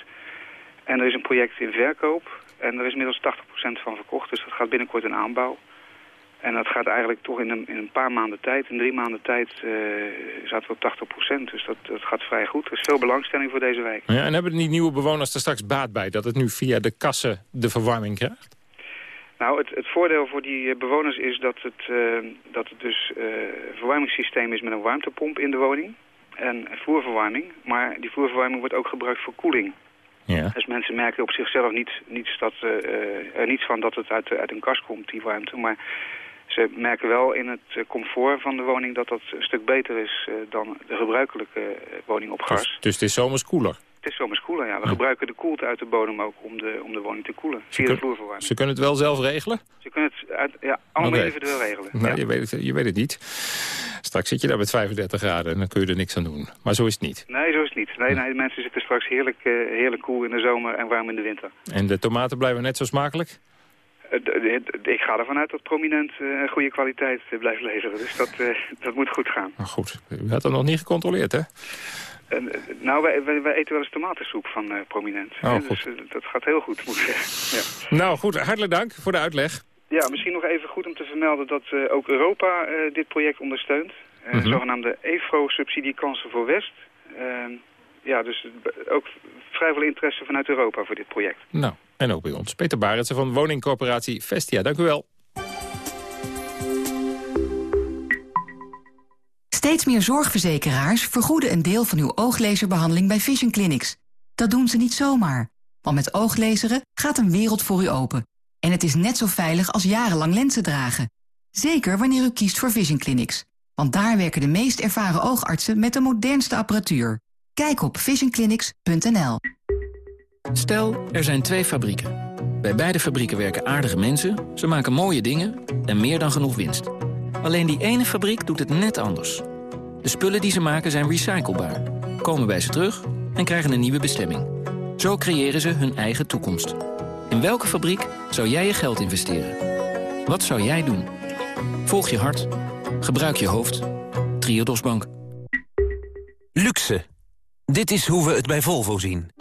En er is een project in verkoop. En er is inmiddels 80% van verkocht. Dus dat gaat binnenkort in aanbouw. En dat gaat eigenlijk toch in een, in een paar maanden tijd, in drie maanden tijd, eh zaten we op 80%. Dus dat, dat gaat vrij goed. Er is veel belangstelling voor deze wijk. Ja, en hebben die nieuwe bewoners er straks baat bij... dat het nu via de kassen de verwarming krijgt? Nou, het, het voordeel voor die eh, bewoners is dat het, eh, dat het dus een verwarmingssysteem is met een warmtepomp in de woning. En voerverwarming. Maar die voerverwarming wordt ook gebruikt voor koeling. Ja. Dus mensen merken op zichzelf niet, niets, dat, er niets van dat het uit, uit een kast komt, die warmte. Maar ze merken wel in het eh, comfort van de woning dat dat een stuk beter is eh, dan de gebruikelijke eh, woning op gas. Dus, dus het is zomers koeler. Het is zomers koeler, ja. We gebruiken de koelte uit de bodem ook om de, om de woning te koelen. Via de vloerverwarming. Ze kunnen het wel zelf regelen? Ze kunnen het uit, ja, allemaal Oké. individueel regelen. Nou, ja. je, weet het, je weet het niet. Straks zit je daar met 35 graden en dan kun je er niks aan doen. Maar zo is het niet. Nee, zo is het niet. Nee, nee, de mensen zitten straks heerlijk, heerlijk koel in de zomer en warm in de winter. En de tomaten blijven net zo smakelijk? Eh, ik ga ervan uit dat prominent eh, goede kwaliteit eh, blijft leveren. Dus dat, dat moet goed gaan. Maar goed, u had dat nog niet gecontroleerd, hè? Nou, wij, wij, wij eten wel eens tomatensoep van prominent. Oh, dus dat gaat heel goed, moet ik zeggen. Ja. Nou goed, hartelijk dank voor de uitleg. Ja, misschien nog even goed om te vermelden dat ook Europa dit project ondersteunt. Eh Mhm. Zogenaamde EFRO-subsidiekansen voor West. Ja, dus ook vrij veel interesse vanuit Europa voor dit project. Nou, en ook bij ons. Peter Barendse van woningcorporatie Vestia. Dank u wel. Steeds meer zorgverzekeraars vergoeden een deel van uw ooglezerbehandeling bij Vision Clinics. Dat doen ze niet zomaar, want met ooglezeren gaat een wereld voor u open. En het is net zo veilig als jarenlang lenzen dragen. Zeker wanneer u kiest voor Vision Clinics. Want daar werken de meest ervaren oogartsen met de modernste apparatuur. Kijk op visionclinics.nl. Stel, er zijn twee fabrieken. Bij beide fabrieken werken aardige mensen, ze maken mooie dingen en meer dan genoeg winst. Alleen die ene fabriek doet het net anders. De spullen die ze maken zijn recyclebaar, komen bij ze terug en krijgen een nieuwe bestemming. Zo creëren ze hun eigen toekomst. In welke fabriek zou jij je geld investeren? Wat zou jij doen? Volg je hart. Gebruik je hoofd. Triodos Bank. Luxe. Dit is hoe we het bij Volvo zien.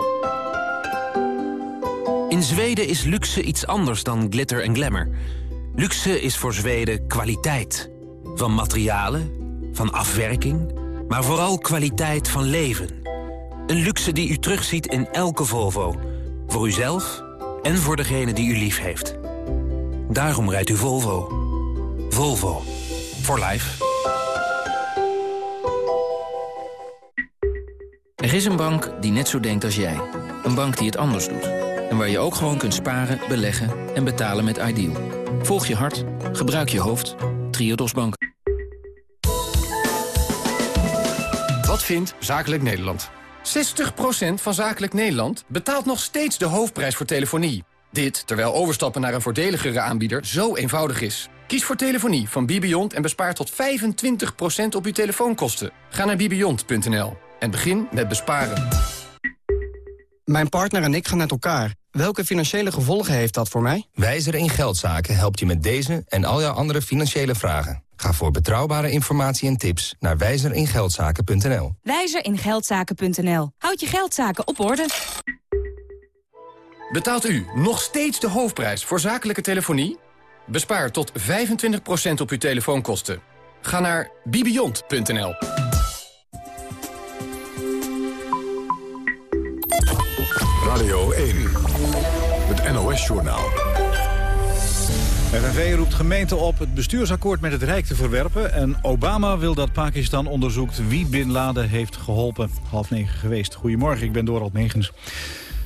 In Zweden is luxe iets anders dan glitter en glamour. Luxe is voor Zweden kwaliteit. Van materialen, van afwerking, maar vooral kwaliteit van leven. Een luxe die u terugziet in elke Volvo. Voor uzelf en voor degene die u lief heeft. Daarom rijdt u Volvo. Volvo. For life. Er is een bank die net zo denkt als jij. Een bank die het anders doet. En waar je ook gewoon kunt sparen, beleggen en betalen met Ideal. Volg je hart, gebruik je hoofd. Triodos Bank. Wat vindt Zakelijk Nederland? 60% van Zakelijk Nederland betaalt nog steeds de hoofdprijs voor telefonie. Dit terwijl overstappen naar een voordeligere aanbieder zo eenvoudig is. Kies voor telefonie van Bibiont en bespaar tot 25% op uw telefoonkosten. Ga naar bibiont.nl en begin met besparen. Mijn partner en ik gaan uit elkaar. Welke financiële gevolgen heeft dat voor mij? Wijzer in Geldzaken helpt je met deze en al jouw andere financiële vragen. Ga voor betrouwbare informatie en tips naar wijzeringeldzaken.nl. Wijzeringeldzaken.nl. Houd je geldzaken op orde. Betaalt u nog steeds de hoofdprijs voor zakelijke telefonie? Bespaar tot 25% op uw telefoonkosten. Ga naar bibiont.nl. NOS-journaal. FNV roept gemeenten op het bestuursakkoord met het Rijk te verwerpen... en Obama wil dat Pakistan onderzoekt wie Bin Laden heeft geholpen. Half negen geweest. Goedemorgen, ik ben Dorald Megens.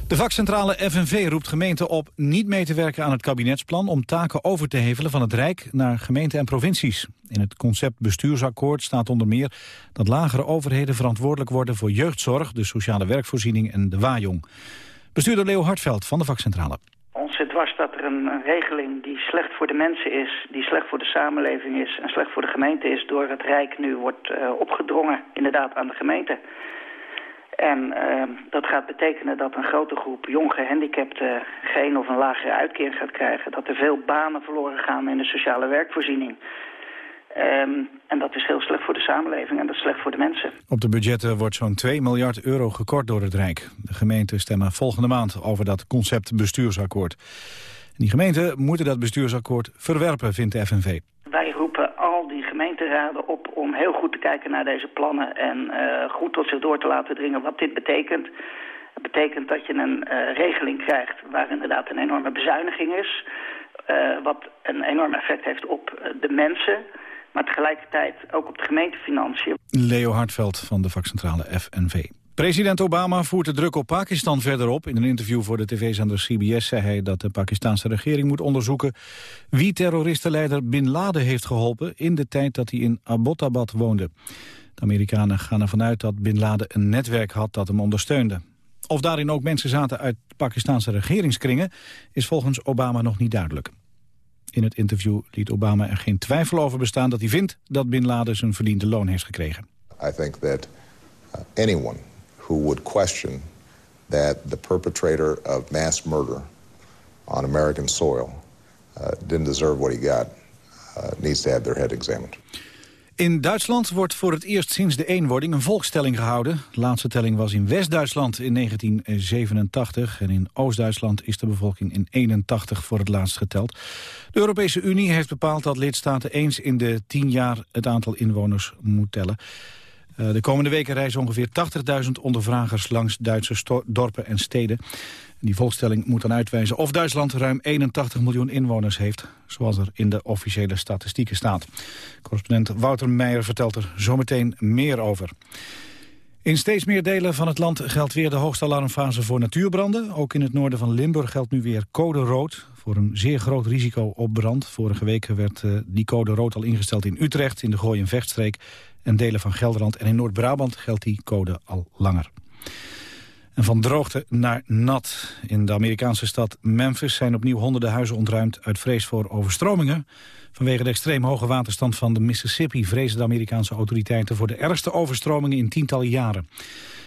De vakcentrale FNV roept gemeenten op niet mee te werken aan het kabinetsplan... om taken over te hevelen van het Rijk naar gemeenten en provincies. In het concept bestuursakkoord staat onder meer dat lagere overheden verantwoordelijk worden... voor jeugdzorg, de sociale werkvoorziening en de waaijong. Bestuurder Leo Hartveld van de vakcentrale. Ons zit dwars dat er een, regeling die slecht voor de mensen is... die slecht voor de samenleving is en slecht voor de gemeente is... door het Rijk nu wordt uh, opgedrongen inderdaad aan de gemeente. En uh, dat gaat betekenen dat een grote groep jong gehandicapten geen of een lagere uitkering gaat krijgen. Dat er veel banen verloren gaan in de sociale werkvoorziening. Um, en dat is heel slecht voor de samenleving en dat is slecht voor de mensen. Op de budgetten wordt zo'n 2 miljard euro gekort door het Rijk. De gemeenten stemmen volgende maand over dat concept bestuursakkoord. En die gemeenten moeten dat bestuursakkoord verwerpen, vindt de FNV. Wij roepen al die gemeenteraden op om heel goed te kijken naar deze plannen... en uh, goed tot zich door te laten dringen wat dit betekent. Het betekent dat je een uh, regeling krijgt waar inderdaad een enorme bezuiniging is... Uh, wat een enorm effect heeft op de mensen maar tegelijkertijd ook op de gemeentefinanciën. Leo Hartveld van de vakcentrale FNV. President Obama voert de druk op Pakistan verder op. In een interview voor de tv-zender CBS zei hij dat de Pakistanse regering moet onderzoeken wie terroristenleider Bin Laden heeft geholpen in de tijd dat hij in Abbottabad woonde. De Amerikanen gaan ervan uit dat Bin Laden een netwerk had dat hem ondersteunde. Of daarin ook mensen zaten uit Pakistanse regeringskringen is volgens Obama nog niet duidelijk. In het interview liet Obama er geen twijfel over bestaan dat hij vindt dat Bin Laden zijn verdiende loon heeft gekregen. I think that uh, anyone who would question that the perpetrator of mass murder on American soil uh, didn't deserve what he got uh, needs to have their head examined. In Duitsland wordt voor het eerst sinds de eenwording een volkstelling gehouden. De laatste telling was in West-Duitsland in 1987. En in Oost-Duitsland is de bevolking in 81 voor het laatst geteld. De Europese Unie heeft bepaald dat lidstaten eens in de 10 jaar het aantal inwoners moet tellen. Uh, de komende weken reizen ongeveer 80.000 ondervragers langs Duitse dorpen en steden. Die volkstelling moet dan uitwijzen of Duitsland ruim 81 miljoen inwoners heeft, zoals er in de officiële statistieken staat. Correspondent Wouter Meijer vertelt er zometeen meer over. In steeds meer delen van het land geldt weer de hoogste alarmfase voor natuurbranden. Ook in het noorden van Limburg geldt nu weer code rood voor een zeer groot risico op brand. Vorige week werd uh, die code rood al ingesteld in Utrecht, in de Gooi- en Vechtstreek en delen van Gelderland. En in Noord-Brabant geldt die code al langer. En van droogte naar nat. In de Amerikaanse stad Memphis zijn opnieuw honderden huizen ontruimd... uit vrees voor overstromingen. Vanwege de extreem hoge waterstand van de Mississippi... vrezen de Amerikaanse autoriteiten voor de ergste overstromingen in tientallen jaren.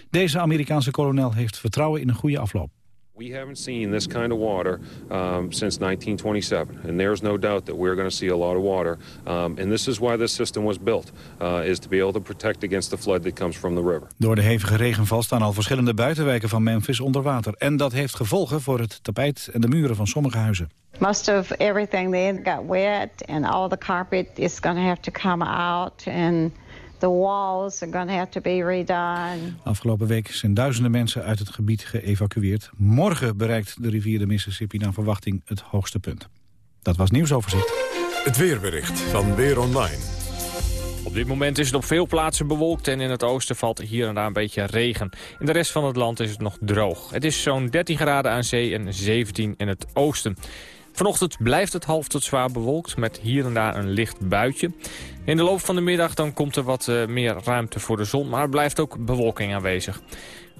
Deze Amerikaanse kolonel heeft vertrouwen in een goede afloop. We haven't seen this kind of water um, since 1927, and there's no doubt that we're going to see a lot of water. Um, and this is why this system was built, uh, is to be able to protect against the flood that comes from the river. Door de hevige regenval staan al verschillende buitenwijken van Memphis onder water. En dat heeft gevolgen voor het tapijt en de muren van sommige huizen. Most of everything there got wet and all the carpet is going to have to come out and the walls are going to have to be redone. Afgelopen week zijn duizenden mensen uit het gebied geëvacueerd. Morgen bereikt de rivier de Mississippi naar verwachting het hoogste punt. Dat was nieuwsoverzicht. Het weerbericht van Weer Online. Op dit moment is het op veel plaatsen bewolkt en in het oosten valt hier en daar een beetje regen. In de rest van het land is het nog droog. Het is zo'n 13 graden aan zee en 17 in het oosten. Vanochtend blijft het half tot zwaar bewolkt met hier en daar een licht buitje. In de loop van de middag dan komt er wat uh, meer ruimte voor de zon, maar er blijft ook bewolking aanwezig.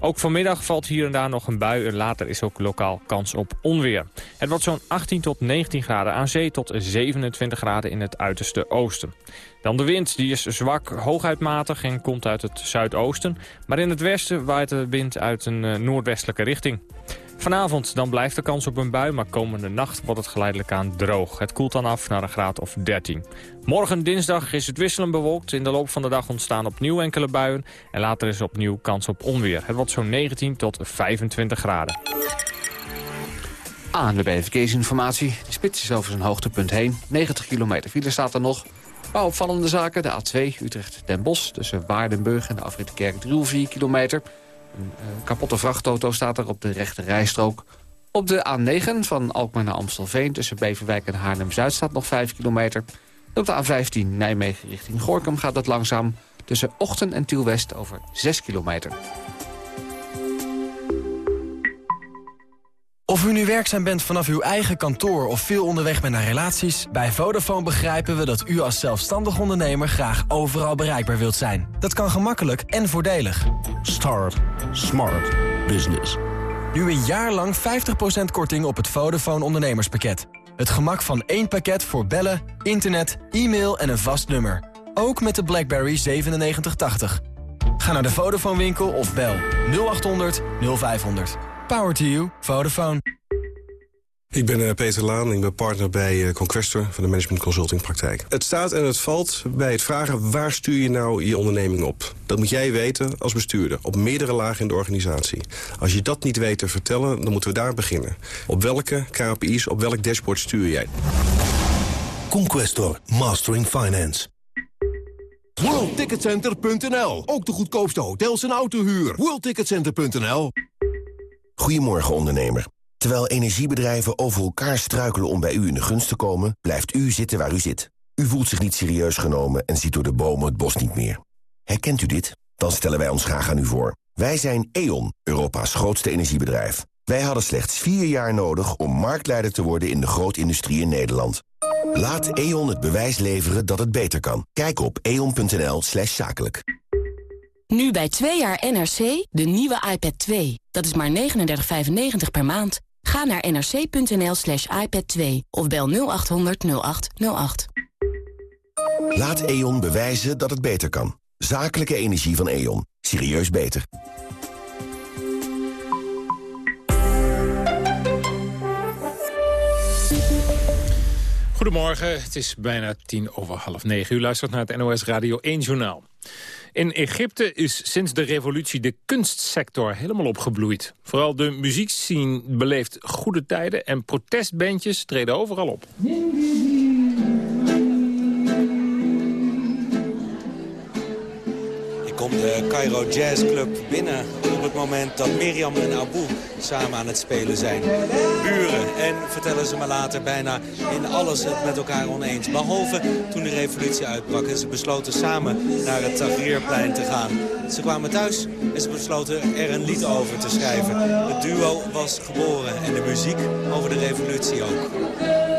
Ook vanmiddag valt hier en daar nog een bui en later is ook lokaal kans op onweer. Het wordt zo'n 18 tot 19 graden aan zee tot 27 graden in het uiterste oosten. Dan de wind, die is zwak, hooguit matig en komt uit het zuidoosten. Maar in het westen waait de wind uit een uh, noordwestelijke richting. Vanavond dan blijft de kans op een bui, maar komende nacht wordt het geleidelijk aan droog. Het koelt dan af naar een graad of 13. Morgen dinsdag is het wisselend bewolkt. In de loop van de dag ontstaan opnieuw enkele buien. En later is opnieuw kans op onweer. Het wordt zo'n 19 tot 25 graden. Aan de verkeersinformatie. De spits is over zijn hoogtepunt heen. 90 kilometer file staat er nog. Paar opvallende zaken. De A2 Utrecht-Den Bosch tussen Waardenburg en de afrit Kerk 4 kilometer. Een kapotte vrachtauto staat er op de rechte rijstrook. Op de A9 van Alkmaar naar Amstelveen tussen Beverwijk en Haarlem-Zuid staat nog 5 kilometer. op de A15 Nijmegen richting Gorkum gaat het langzaam tussen Ochten en Tielwest over 6 kilometer. Of u nu werkzaam bent vanaf uw eigen kantoor of veel onderweg bent naar relaties... bij Vodafone begrijpen we dat u als zelfstandig ondernemer graag overal bereikbaar wilt zijn. Dat kan gemakkelijk en voordelig. Start Smart Business. Nu een jaar lang 50% korting op het Vodafone ondernemerspakket. Het gemak van één pakket voor bellen, internet, e-mail en een vast nummer. Ook met de BlackBerry 9780. Ga naar de Vodafone winkel of bel 0800 0500. Power to you. Vodafone. Ik ben uh, Peter Laan, ik ben partner bij uh, Conquestor van de Management Consulting Praktijk. Het staat en het valt bij het vragen waar stuur je nou je onderneming op. Dat moet jij weten als bestuurder, op meerdere lagen in de organisatie. Als je dat niet weet te vertellen, dan moeten we daar beginnen. Op welke KPI's, op welk dashboard stuur jij? Conquestor, Mastering Finance. WorldTicketCenter.nl, ook de goedkoopste hotels en autohuur. WorldTicketCenter.nl Goedemorgen ondernemer. Terwijl energiebedrijven over elkaar struikelen om bij u in de gunst te komen... blijft u zitten waar u zit. U voelt zich niet serieus genomen en ziet door de bomen het bos niet meer. Herkent u dit? Dan stellen wij ons graag aan u voor. Wij zijn E.ON, Europa's grootste energiebedrijf. Wij hadden slechts vier jaar nodig om marktleider te worden in de grootindustrie in Nederland. Laat E.ON het bewijs leveren dat het beter kan. Kijk op eon.nl zakelijk. Nu bij 2 jaar NRC, de nieuwe iPad 2. Dat is maar 39,95 per maand. Ga naar nrc.nl slash iPad 2 of bel 0800 0808. Laat E.ON bewijzen dat het beter kan. Zakelijke energie van E.ON. Serieus beter. Goedemorgen, het is bijna tien over half negen. U luistert naar het NOS Radio 1 Journaal. In Egypte is sinds de revolutie de kunstsector helemaal opgebloeid. Vooral de muziekscene beleeft goede tijden en protestbandjes treden overal op. de Cairo Jazz Club binnen op het moment dat Miriam en Abu samen aan het spelen zijn. Buren en, vertellen ze me later, bijna in alles het met elkaar oneens. Behalve toen de revolutie uitbrak en ze besloten samen naar het Tahrirplein te gaan. Ze kwamen thuis en ze besloten er een lied over te schrijven. Het duo was geboren en de muziek over de revolutie ook.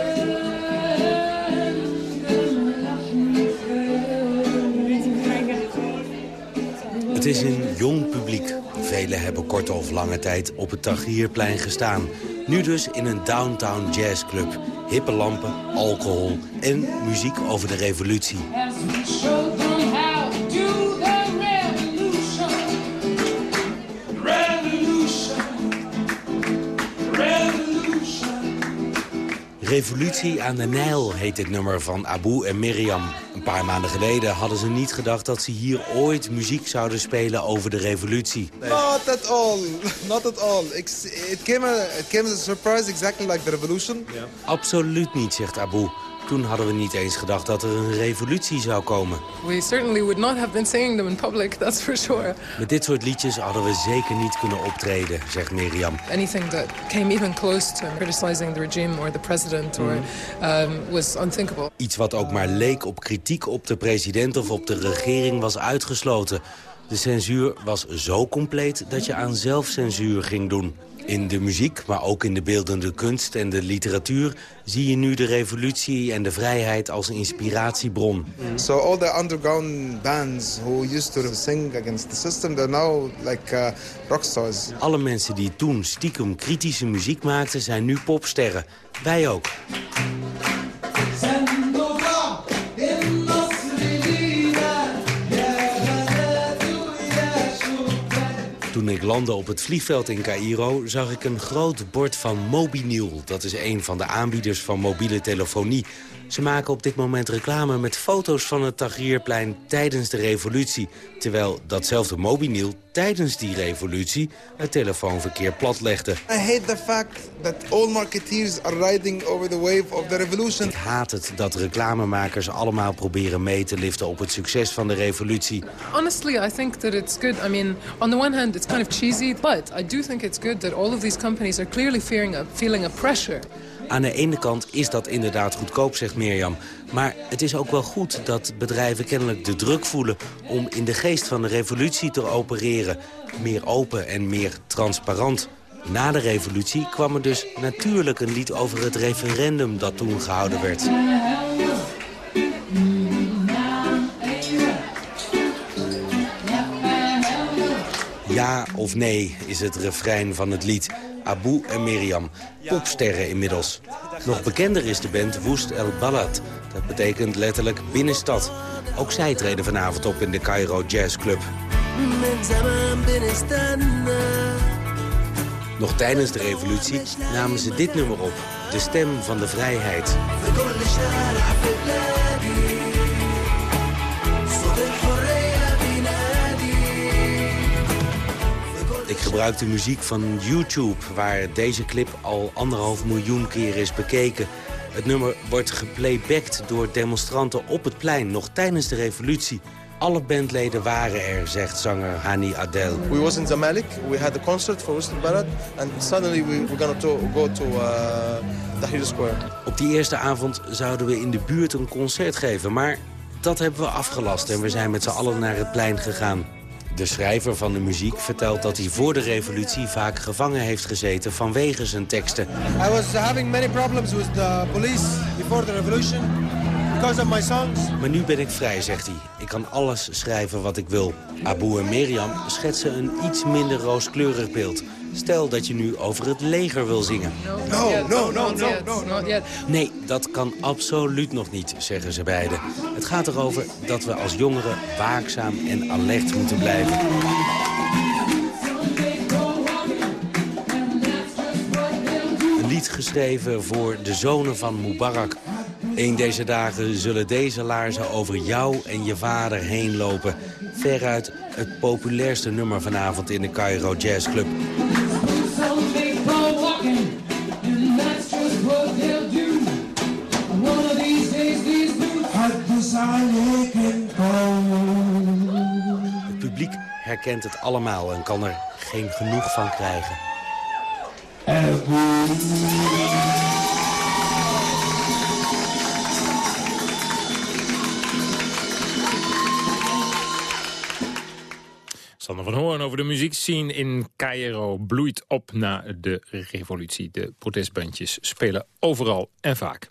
Het is een jong publiek. Velen hebben kort of lange tijd op het Tagrierplein gestaan. Nu dus in een downtown jazzclub. Hippe lampen, alcohol en muziek over de revolutie. Revolutie aan de Nijl heet dit nummer van Abu en Miriam. Een paar maanden geleden hadden ze niet gedacht dat ze hier ooit muziek zouden spelen over de revolutie. Not at all, not at all. It came, a, it came as a surprise exactly like the revolution. Absoluut niet, zegt Abu. Toen hadden we niet eens gedacht dat er een revolutie zou komen. We certainly would not have been singing them in public, that's for sure. Met dit soort liedjes hadden we zeker niet kunnen optreden, zegt Miriam. Anything that came even close to criticizing the regime or the president or, um, was unthinkable. Iets wat ook maar leek op kritiek op de president of op de regering was uitgesloten. De censuur was zo compleet dat je aan zelfcensuur ging doen. In de muziek, maar ook in de beeldende kunst en de literatuur... zie je nu de revolutie en de vrijheid als een inspiratiebron. So all the underground bands who used to sing against the system... they're now like uh, rockstars. Alle mensen die toen stiekem kritische muziek maakten... zijn nu popsterren. Wij ook. Landde op het vliegveld in Cairo zag ik een groot bord van Mobiniel. Dat is een van de aanbieders van mobiele telefonie. Ze maken op dit moment reclame met foto's van het Tahrirplein tijdens de revolutie. Terwijl datzelfde Mobiniel tijdens die revolutie het telefoonverkeer platlegde. I hate the fact that all marketeers are riding over the wave of the revolution. Ik haat het dat reclamemakers allemaal proberen mee te liften op het succes van de revolutie. Honestly, I think that it's good. I mean, on the one hand, it's kind of cheesy, but I do think it's good that all of these companies are clearly fearing a, feeling a pressure. Aan de ene kant is dat inderdaad goedkoop, zegt Mirjam. Maar het is ook wel goed dat bedrijven kennelijk de druk voelen... om in de geest van de revolutie te opereren. Meer open en meer transparant. Na de revolutie kwam er dus natuurlijk een lied over het referendum dat toen gehouden werd. Ja of nee is het refrein van het lied. Abu en Miriam, popsterren inmiddels. Nog bekender is de band Woest El Balad. Dat betekent letterlijk binnenstad. Ook zij treden vanavond op in de Cairo Jazz Club. Nog tijdens de revolutie namen ze dit nummer op. De stem van de vrijheid. Ik gebruik de muziek van YouTube, waar deze clip al anderhalf miljoen keer is bekeken. Het nummer wordt geplaybacked door demonstranten op het plein, nog tijdens de revolutie. Alle bandleden waren er, zegt zanger Hani Adel. We was in Zamalek, we had a concert for Western Balad... and suddenly we were going to go to uh, Tahrir Square. Op die eerste avond zouden we in de buurt een concert geven, maar dat hebben we afgelast... en we zijn met z'n allen naar het plein gegaan. De schrijver van de muziek vertelt dat hij voor de revolutie vaak gevangen heeft gezeten vanwege zijn teksten. I was having many problems with the police before the revolution because of my songs. Maar nu ben ik vrij, zegt hij. Ik kan alles schrijven wat ik wil. Abu en Miriam schetsen een iets minder rooskleurig beeld. Stel dat je nu over het leger wil zingen. No, no, no, no, no, no. Nee, dat kan absoluut nog niet, zeggen ze beiden. Het gaat erover dat we als jongeren waakzaam en alert moeten blijven. Een lied geschreven voor de zonen van Mubarak. Een deze dagen zullen deze laarzen over jou en je vader heen lopen. Veruit het populairste nummer vanavond in de Cairo Jazz Club. Herkent het allemaal en kan er geen genoeg van krijgen. Sander van Hoorn over de muziekscene in Cairo bloeit op na de revolutie. De protestbandjes spelen overal en vaak.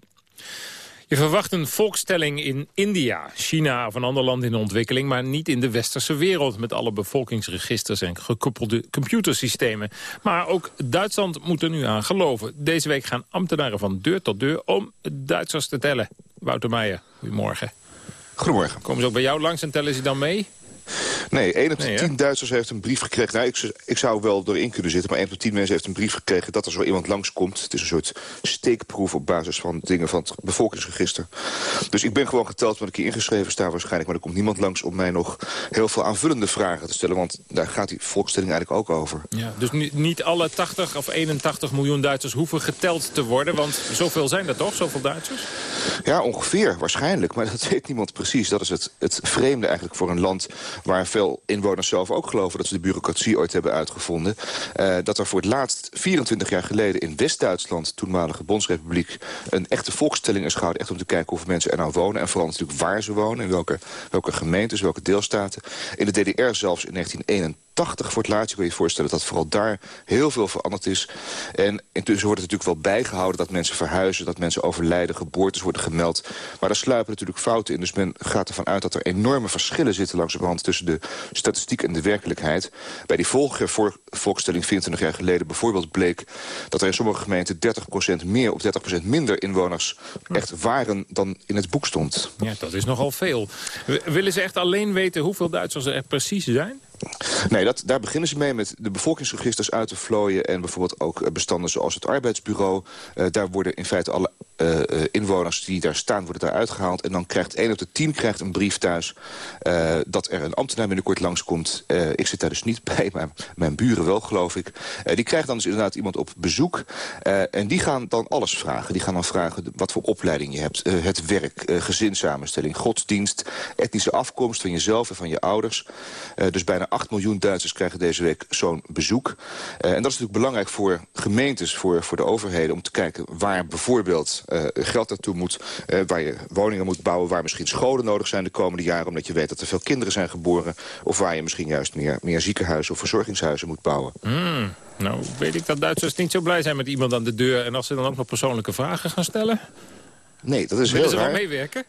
Je verwacht een volkstelling in India, China of een ander land in de ontwikkeling... maar niet in de westerse wereld met alle bevolkingsregisters en gekoppelde computersystemen. Maar ook Duitsland moet er nu aan geloven. Deze week gaan ambtenaren van deur tot deur om Duitsers te tellen. Wouter Meijer, goedemorgen. Goedemorgen. Komen ze ook bij jou langs en tellen ze dan mee? Nee, 1 op de 10 Duitsers heeft een brief gekregen. Nou, ik, ik, zou wel erin kunnen zitten, maar 1 op de 10 mensen heeft een brief gekregen... dat er zo iemand langskomt. Het is een soort steekproef op basis van dingen van het bevolkingsregister. Dus ik ben gewoon geteld wat ik hier ingeschreven sta waarschijnlijk. Maar er komt niemand langs om mij nog heel veel aanvullende vragen te stellen. Want daar gaat die volkstelling eigenlijk ook over. Ja, dus niet alle 80 of 81 miljoen Duitsers hoeven geteld te worden. Want zoveel zijn er toch, zoveel Duitsers? Ja, ongeveer, waarschijnlijk. Maar dat weet niemand precies. Dat is het, het vreemde eigenlijk voor een land waar veel inwoners zelf ook geloven... dat ze de bureaucratie ooit hebben uitgevonden. Uh, dat er voor het laatst 24 jaar geleden in West-Duitsland... toenmalige Bondsrepubliek, een echte volkstelling is gehouden. Echt om te kijken hoeveel mensen er nou wonen. En vooral natuurlijk waar ze wonen. In welke, welke gemeentes, welke deelstaten. In de DDR zelfs in 1981 80 voor het laatst. Je kan je voorstellen dat vooral daar heel veel veranderd is. En intussen wordt het natuurlijk wel bijgehouden dat mensen verhuizen... dat mensen overlijden, geboortes worden gemeld. Maar daar sluipen natuurlijk fouten in. Dus men gaat ervan uit dat er enorme verschillen zitten langs de hand... tussen de statistiek en de werkelijkheid. Bij die vorige volkstelling 24 jaar geleden bijvoorbeeld bleek... dat er in sommige gemeenten 30% meer of 30% minder inwoners echt waren... dan in het boek stond. Ja, dat is nogal veel. Willen ze echt alleen weten hoeveel Duitsers er precies zijn? Nee, dat, daar beginnen ze mee met de bevolkingsregisters uit te vlooien... en bijvoorbeeld ook bestanden zoals het arbeidsbureau. Uh, daar worden in feite alle uh, inwoners die daar staan, worden daar uitgehaald. En dan krijgt 1 op de 10 krijgt een brief thuis... Uh, dat er een ambtenaar binnenkort langskomt. ik zit daar dus niet bij, maar mijn buren wel, geloof ik. die krijgt dan dus inderdaad iemand op bezoek. en die gaan dan alles vragen. Die gaan dan vragen wat voor opleiding je hebt. het werk, gezinssamenstelling, godsdienst... etnische afkomst van jezelf en van je ouders. dus bijna 8 miljoen Duitsers krijgen deze week zo'n bezoek. Uh, en dat is natuurlijk belangrijk voor gemeentes, voor, voor de overheden... om te kijken waar bijvoorbeeld uh, geld naartoe moet... Uh, waar je woningen moet bouwen, waar misschien scholen nodig zijn de komende jaren... omdat je weet dat er veel kinderen zijn geboren... of waar je misschien juist meer, meer ziekenhuizen of verzorgingshuizen moet bouwen. Mm, nou, weet ik dat Duitsers niet zo blij zijn met iemand aan de deur... en als ze dan ook nog persoonlijke vragen gaan stellen... Nee, dat is Willen heel ze raar. wel meewerken?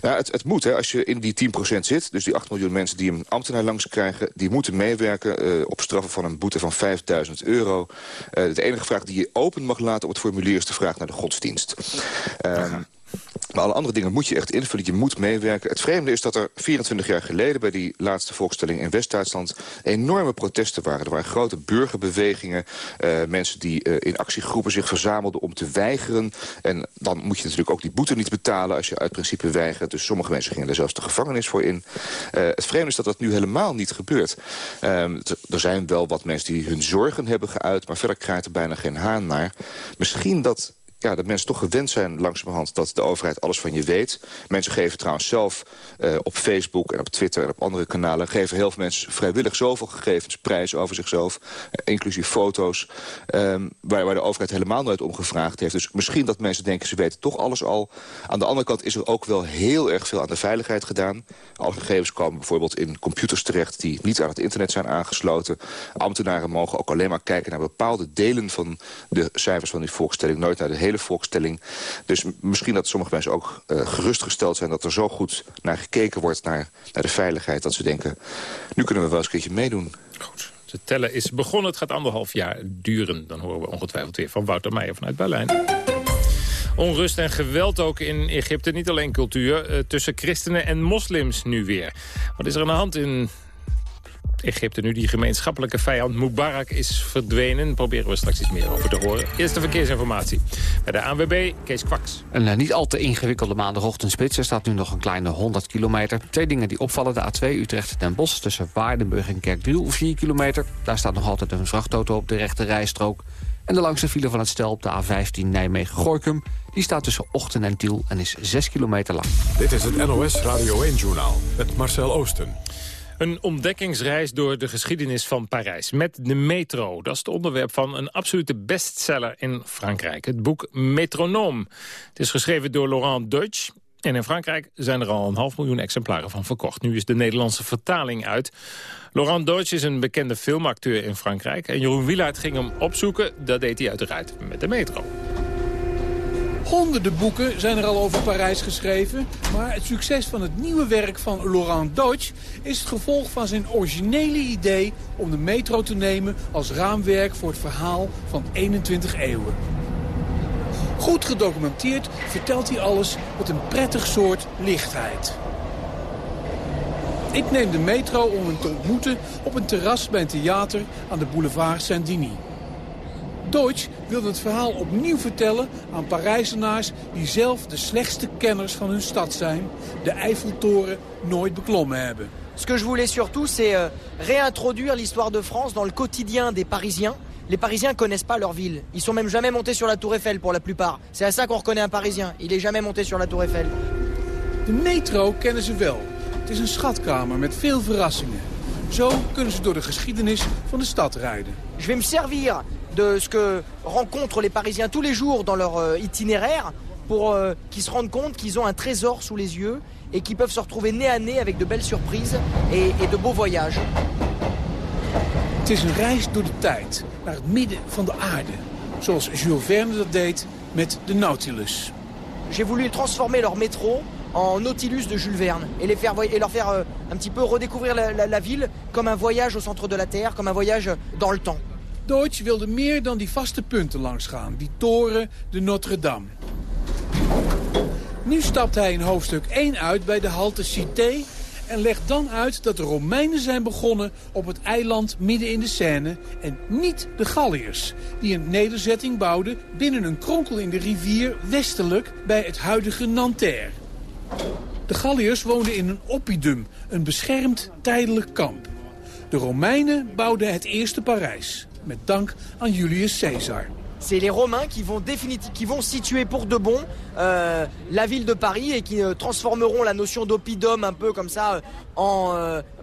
Ja, het, het moet, hè, als je in die 10% zit. Dus die 8 miljoen mensen die een ambtenaar langs krijgen... die moeten meewerken uh, op straffen van een boete van 5000 euro. Uh, de enige vraag die je open mag laten op het formulier... is de vraag naar de godsdienst. Um, maar alle andere dingen moet je echt invullen. Je moet meewerken. Het vreemde is dat er 24 jaar geleden... bij die laatste volkstelling in West-Duitsland... enorme protesten waren. Er waren grote burgerbewegingen. Uh, mensen die uh, in actiegroepen zich verzamelden om te weigeren. En dan moet je natuurlijk ook die boete niet betalen... als je uit principe weigert. Dus sommige mensen gingen er zelfs de gevangenis voor in. Uh, het vreemde is dat dat nu helemaal niet gebeurt. er zijn wel wat mensen die hun zorgen hebben geuit... maar verder krijgt er bijna geen haan naar. Misschien dat ja, dat mensen toch gewend zijn langzamerhand dat de overheid alles van je weet. Mensen geven trouwens zelf uh, op Facebook en op Twitter en op andere kanalen... geven heel veel mensen vrijwillig zoveel gegevens, prijzen over zichzelf... Uh, inclusief foto's, um, waar, waar de overheid helemaal nooit om gevraagd heeft. Dus misschien dat mensen denken ze weten toch alles al. Aan de andere kant is er ook wel heel erg veel aan de veiligheid gedaan. Alle gegevens komen bijvoorbeeld in computers terecht... die niet aan het internet zijn aangesloten. Ambtenaren mogen ook alleen maar kijken naar bepaalde delen van de cijfers van die volkstelling... nooit naar de hele volkstelling. Dus misschien dat sommige mensen ook uh, gerustgesteld zijn... dat er zo goed naar gekeken wordt, naar, naar de veiligheid... dat ze denken, nu kunnen we wel eens een keertje meedoen. Goed. Het tellen is begonnen. Het gaat anderhalf jaar duren. Dan horen we ongetwijfeld weer van Wouter Meijer vanuit Berlijn. Onrust en geweld ook in Egypte. Niet alleen cultuur. Uh, tussen christenen en moslims nu weer. Wat is er aan de hand in Egypte nu die gemeenschappelijke vijand Mubarak is verdwenen. Proberen we straks iets meer over te horen. Eerste verkeersinformatie bij de ANWB, Kees Kwaks. Een uh, niet al te ingewikkelde maandagochtendspits. Er staat nu nog een kleine 100 kilometer. Twee dingen die opvallen. De A2 Utrecht-Den Bosch tussen Waardenburg en Kerkdriel, 4 kilometer. Daar staat nog altijd een vrachtauto op de rechte rijstrook. En de langste file van het stel op de A15 Nijmegen-Gorkum... die staat tussen Ochten en Tiel en is 6 kilometer lang. Dit is het NOS Radio 1-journaal met Marcel Oosten. Een ontdekkingsreis door de geschiedenis van Parijs met de metro. Dat is het onderwerp van een absolute bestseller in Frankrijk. Het boek Metronoom. Het is geschreven door Laurent Deutsch. En in Frankrijk zijn er al een half miljoen exemplaren van verkocht. Nu is de Nederlandse vertaling uit. Laurent Deutsch is een bekende filmacteur in Frankrijk. En Jeroen Wielaert ging hem opzoeken. Dat deed hij uiteraard met de metro. Honderden boeken zijn er al over Parijs geschreven. Maar het succes van het nieuwe werk van Laurent Deutsch... is het gevolg van zijn originele idee om de metro te nemen... als raamwerk voor het verhaal van 21 eeuwen. Goed gedocumenteerd vertelt hij alles met een prettig soort lichtheid. Ik neem de metro om hem te ontmoeten op een terras bij een theater aan de boulevard Saint-Denis. Deutsch wilde het verhaal opnieuw vertellen aan Parijzenaars die zelf de slechtste kenners van hun stad zijn, de Eiffeltoren nooit beklommen hebben. Ce que je voulais surtout, c'est euh, réintroduire l'histoire de France dans le quotidien des Parisiens. Les Parisiens connaissent pas leur ville. Ils sont même jamais montés sur la Tour Eiffel pour la plupart. C'est à ça qu'on reconnaît un Parisien. Il est jamais monté sur la Tour Eiffel. De metro kennen ze wel. Het is een schatkamer met veel verrassingen. Zo kunnen ze door de geschiedenis van de stad rijden. Je vais me servir de ce que rencontrent les Parisiens tous les jours dans leur euh, itinéraire pour euh, qu'ils se rendent compte qu'ils ont un trésor sous les yeux et qu'ils peuvent se retrouver nez à nez avec de belles surprises et, et de beaux voyages. Het is een reis door de tijd, naar het midden van de aarde. Zoals Jules Verne dat deed met de Nautilus. J'ai voulu transformer leur métro en Nautilus de Jules Verne et, les faire, et leur faire euh, un petit peu redécouvrir la, la, la ville comme un voyage au centre de la Terre, comme un voyage dans le temps. Deutsch wilde meer dan die vaste punten langs gaan. Die toren, de Notre-Dame. Nu stapt hij in hoofdstuk 1 uit bij de halte Cité... en legt dan uit dat de Romeinen zijn begonnen op het eiland midden in de Seine... en niet de Galliërs, die een nederzetting bouwden... binnen een kronkel in de rivier westelijk bij het huidige Nanterre. De Galliërs woonden in een oppidum, een beschermd tijdelijk kamp. De Romeinen bouwden het eerste Parijs, met dank aan Julius Caesar. C'est les Romains qui vont, qui vont situer pour de bon euh, la ville de Paris et qui euh, transformeront la notion d'oppidum un peu comme ça euh, en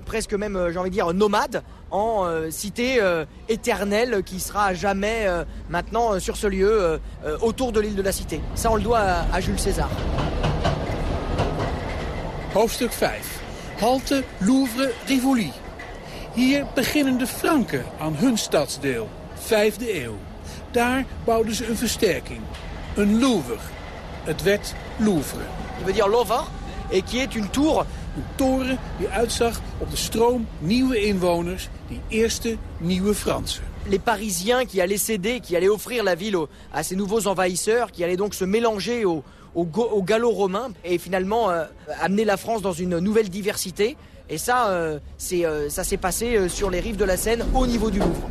presque même, j'ai envie de dire, nomade, en cité éternelle qui sera à jamais maintenant sur ce lieu autour de l'île de la Cité. Ça, on le doit à, à Jules César. Hoofdstuk 5. Halte Louvre Rivoli. Hier beginnen de Franken aan hun stadsdeel, 5e eeuw. Daar bouwden ze een versterking, een Louvre. Het werd Louvre. Dat veut dire Louvre, et qui est une tour. Een toren die uitzag op de stroom nieuwe inwoners, die eerste nieuwe Fransen. Les Parisiens qui allaient céder, qui allaient offrir la ville à ces nouveaux envahisseurs, qui allaient donc se mélanger aux, aux, aux gallo-romains et finalement euh, amener la France dans une nouvelle diversité. Et ça, euh, euh, ça s'est passé euh, sur les rives de la Seine au niveau du Louvre.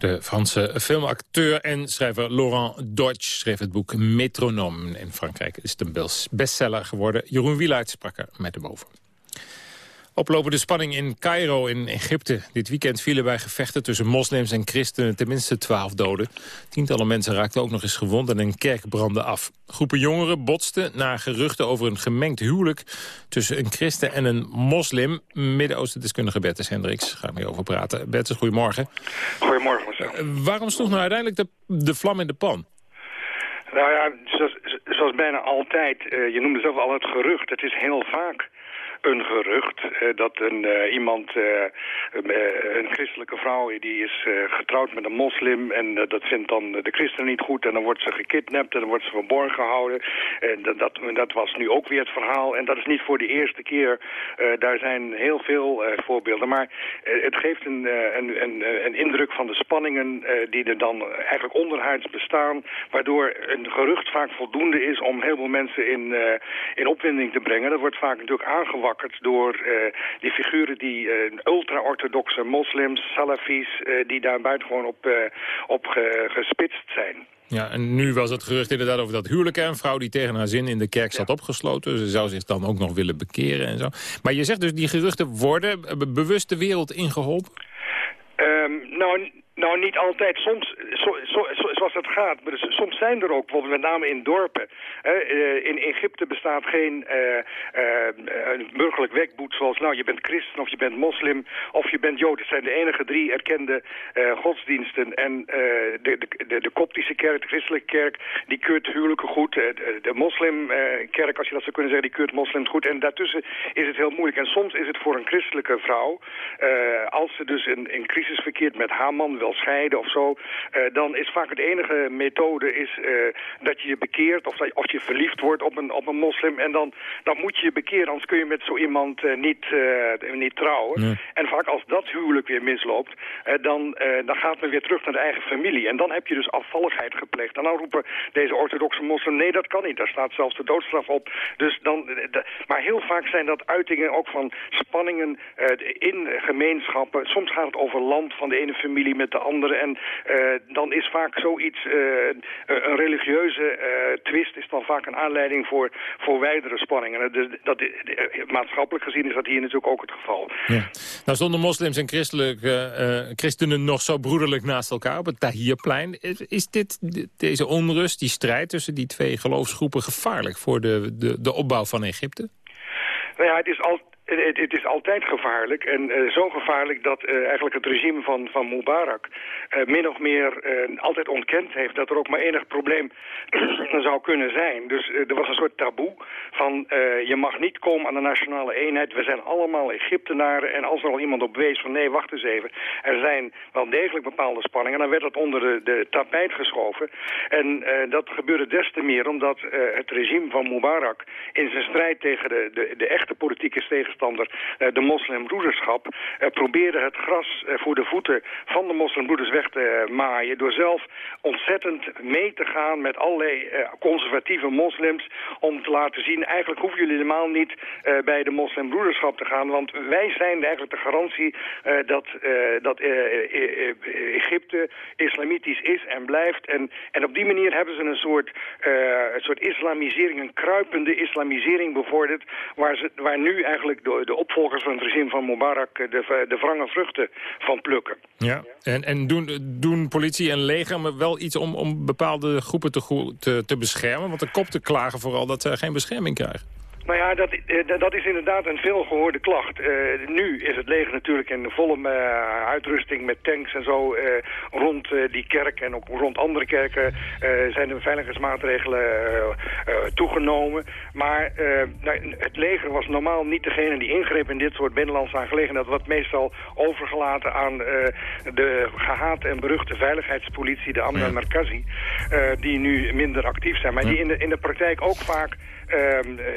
De Franse filmacteur en schrijver Laurent Deutsch schreef het boek Metronom. In Frankrijk is het een bestseller geworden. Jeroen Wielaert sprak er met hem over. Oplopende spanning in Cairo in Egypte. Dit weekend vielen bij gevechten tussen moslims en christenen tenminste twaalf doden. Tientallen mensen raakten ook nog eens gewond en een kerk brandde af. Groepen jongeren botsten na geruchten over een gemengd huwelijk... tussen een christen en een moslim. Midden-Oosten deskundige Bertus Hendricks, gaan we over praten. Bertus, goedemorgen. Goedemorgen, Marcel. Uh, waarom sloeg nou uiteindelijk de, de vlam in de pan? Nou ja, zoals, zoals bijna altijd, uh, je noemde zelf al het gerucht. Het is heel vaak een gerucht uh, dat een, uh, iemand, uh, een christelijke vrouw, die is getrouwd met een moslim en dat vindt dan de christen niet goed en dan wordt ze gekidnapt en dan wordt ze verborgen gehouden. En dat, dat, was nu ook weer het verhaal en dat is niet voor de eerste keer. daar zijn heel veel voorbeelden, maar het geeft een, een, een, een, indruk van de spanningen die er dan eigenlijk onderhuids bestaan, waardoor een gerucht vaak voldoende is om heel veel mensen in, in opwinding te brengen. Dat wordt vaak natuurlijk aangewakkerd door uh, die figuren die uh, ultra-orthodoxe moslims, salafis, uh, die daar buitengewoon op, op ge, gespitst zijn. Ja, en nu was het gerucht inderdaad over dat huwelijk. Een vrouw die tegen haar zin in de kerk zat opgesloten. Ze zou zich dan ook nog willen bekeren en zo. Maar je zegt dus, die geruchten worden bewust de wereld ingeholpen? Um, nou, nou, niet altijd. Soms, zo, zo, zoals het gaat. Maar dus, soms zijn er ook, bijvoorbeeld met name in dorpen. Hè, in Egypte bestaat geen uh, burgerlijk wekboet zoals... nou, je bent christen of je bent moslim of je bent jood. Het zijn de enige drie erkende godsdiensten. En de, de, de, de koptische kerk, de christelijke kerk, die keurt huwelijken goed. de, de moslimkerk, als je dat zou kunnen zeggen, die keurt moslims goed. En daartussen is het heel moeilijk. En soms is het voor een christelijke vrouw... als ze dus in, in crisis verkeert met haar man wil scheiden of zo, dan is vaak het enige methode is dat je je bekeert of, dat, of je verliefd wordt op een, op een moslim en dan, dan moet je je bekeren, anders kun je met zo iemand niet, niet trouwen. En vaak als dat huwelijk weer misloopt, dan, dan gaat men weer terug naar de eigen familie. En dan heb je dus afvalligheid gepleegd. En dan roepen deze orthodoxe moslim, nee dat kan niet, daar staat zelfs de doodstraf op. Dus dan, maar heel vaak zijn dat uitingen ook van spanningen in gemeenschappen. Soms gaat het over land van de ene familie met de andere. En dan is vaak zoiets, een religieuze twist is dan vaak een aanleiding voor, voor wijdere spanningen. Dus dat, maatschappelijk gezien is dat hier natuurlijk ook het geval. Ja. Nou stonden moslims en christelijke, christenen nog zo broederlijk naast elkaar op het Tahirplein. Is, is dit, deze onrust, die strijd tussen die twee geloofsgroepen gevaarlijk voor de, de, de opbouw van Egypte? Nou ja, het is al, het, het, is altijd gevaarlijk en uh, zo gevaarlijk dat uh, eigenlijk het regime van, van Mubarak min of meer altijd ontkend heeft dat er ook maar enig probleem zou kunnen zijn. Dus er was een soort taboe van je mag niet komen aan de nationale eenheid. We zijn allemaal Egyptenaren en als er al iemand op wees van nee, wacht eens even. Er zijn wel degelijk bepaalde spanningen. Dan werd dat onder de, de tapijt geschoven. En dat gebeurde des te meer omdat het regime van Mubarak in zijn strijd tegen de, de, de echte politieke tegenstanders eh, de moslimbroederschap, eh, probeerde het gras eh, voor de voeten van de moslimbroeders weg te maaien... door zelf ontzettend mee te gaan met allerlei conservatieve moslims... om te laten zien, eigenlijk hoeven jullie helemaal niet bij de moslimbroederschap te gaan... want wij zijn eigenlijk de garantie dat, dat Egypte islamitisch is en blijft. En, en op die manier hebben ze een soort, een soort islamisering, een kruipende islamisering bevorderd... waar, ze, waar nu eigenlijk de, opvolgers van het regime van Mubarak eh, de, de wrange vruchten van plukken. Ja, en, en doen, doen politie en leger wel iets om, om bepaalde groepen te, te, te beschermen? Want de kopten klagen vooral dat ze geen bescherming krijgen. Nou ja, dat, eh, dat is inderdaad een veelgehoorde klacht. Uh, nu is het leger natuurlijk in volle uh, uitrusting met tanks en zo uh, rond die kerk en ook rond andere kerken zijn de beveiligingsmaatregelen toegenomen. Maar nou, het leger was normaal niet degene die ingreep in dit soort binnenlandse aangelegenheden. Dat wordt meestal overgelaten aan de gehate en beruchte veiligheidspolitie, de Amna Markazi, die nu minder actief zijn. Maar die in de, in de praktijk ook vaak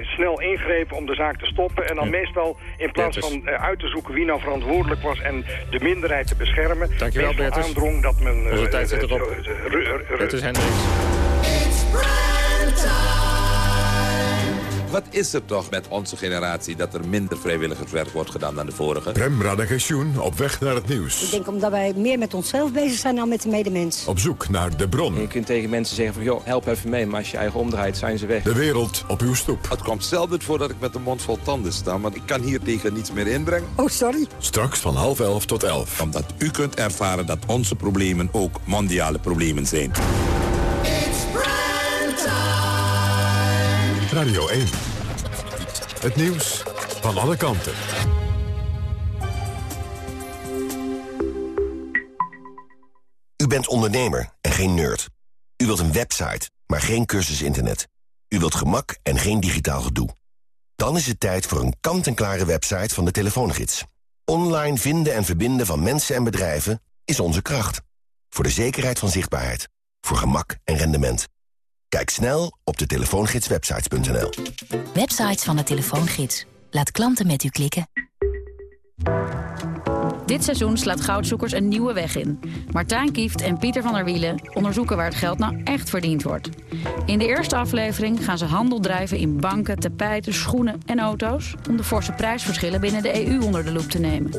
snel ingrepen om de zaak te stoppen. En dan meestal in plaats van uh, uit te zoeken wie nou verantwoordelijk was en de minderheid te beschermen. Dankjewel Bertus. aandrong dat men... Onze tijd zit erop. Bertus Hendricks. Wat is er toch met onze generatie dat er minder vrijwilligerswerk wordt gedaan dan de vorige? Prem Radagensjoen op weg naar het nieuws. Ik denk omdat wij meer met onszelf bezig zijn dan met de medemens. Op zoek naar de bron. je kunt tegen mensen zeggen van joh, help even mee. Maar als je eigen omdraait, zijn ze weg. De wereld op uw stoep. Het komt zelden voor dat ik met de mond vol tanden sta. Want ik kan hier tegen niets meer inbrengen. Oh, sorry. Straks van half elf tot elf. Omdat u kunt ervaren dat onze problemen ook mondiale problemen zijn. Radio 1. Het nieuws van alle kanten. U bent ondernemer en geen nerd. U wilt een website, maar geen cursus internet. U wilt gemak en geen digitaal gedoe. Dan is het tijd voor een kant-en-klare website van de telefoongids. Online vinden en verbinden van mensen en bedrijven is onze kracht. Voor de zekerheid van zichtbaarheid. Voor gemak en rendement. Kijk snel op de telefoongidswebsites.nl. Websites van de telefoongids. Laat klanten met u klikken. Dit seizoen slaat goudzoekers een nieuwe weg in. Martijn Kieft en Pieter van der Wielen onderzoeken waar het geld nou echt verdiend wordt. In de eerste aflevering gaan ze handel drijven in banken, tapijten, schoenen en auto's... om de forse prijsverschillen binnen de EU onder de loep te nemen.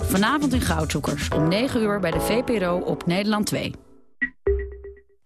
Vanavond in Goudzoekers om 9 uur bij de VPRO op Nederland 2.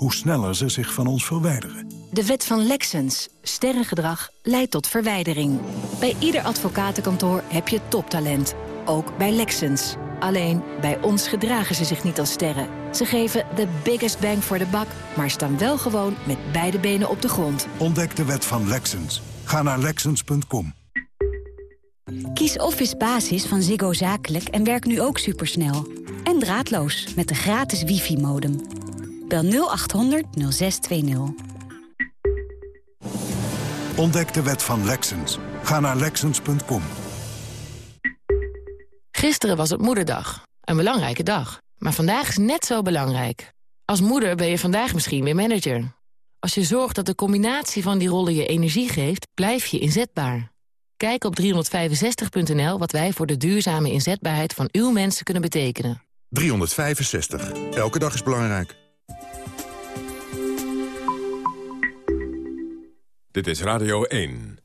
hoe sneller ze zich van ons verwijderen. De wet van Lexens. Sterrengedrag leidt tot verwijdering. Bij ieder advocatenkantoor heb je toptalent. Ook bij Lexens. Alleen, bij ons gedragen ze zich niet als sterren. Ze geven de biggest bang voor de buck, maar staan wel gewoon met beide benen op de grond. Ontdek de wet van Lexens. Ga naar Lexens.com. Kies Office Basis van Ziggo Zakelijk en werk nu ook supersnel. En draadloos met de gratis wifi-modem. Bel 0800 0620. Ontdek de wet van Lexens. Ga naar Lexens.com. Gisteren was het moederdag. Een belangrijke dag. Maar vandaag is net zo belangrijk. Als moeder ben je vandaag misschien weer manager. Als je zorgt dat de combinatie van die rollen je energie geeft, blijf je inzetbaar. Kijk op 365.nl wat wij voor de duurzame inzetbaarheid van uw mensen kunnen betekenen. 365. Elke dag is belangrijk. Dit is Radio 1.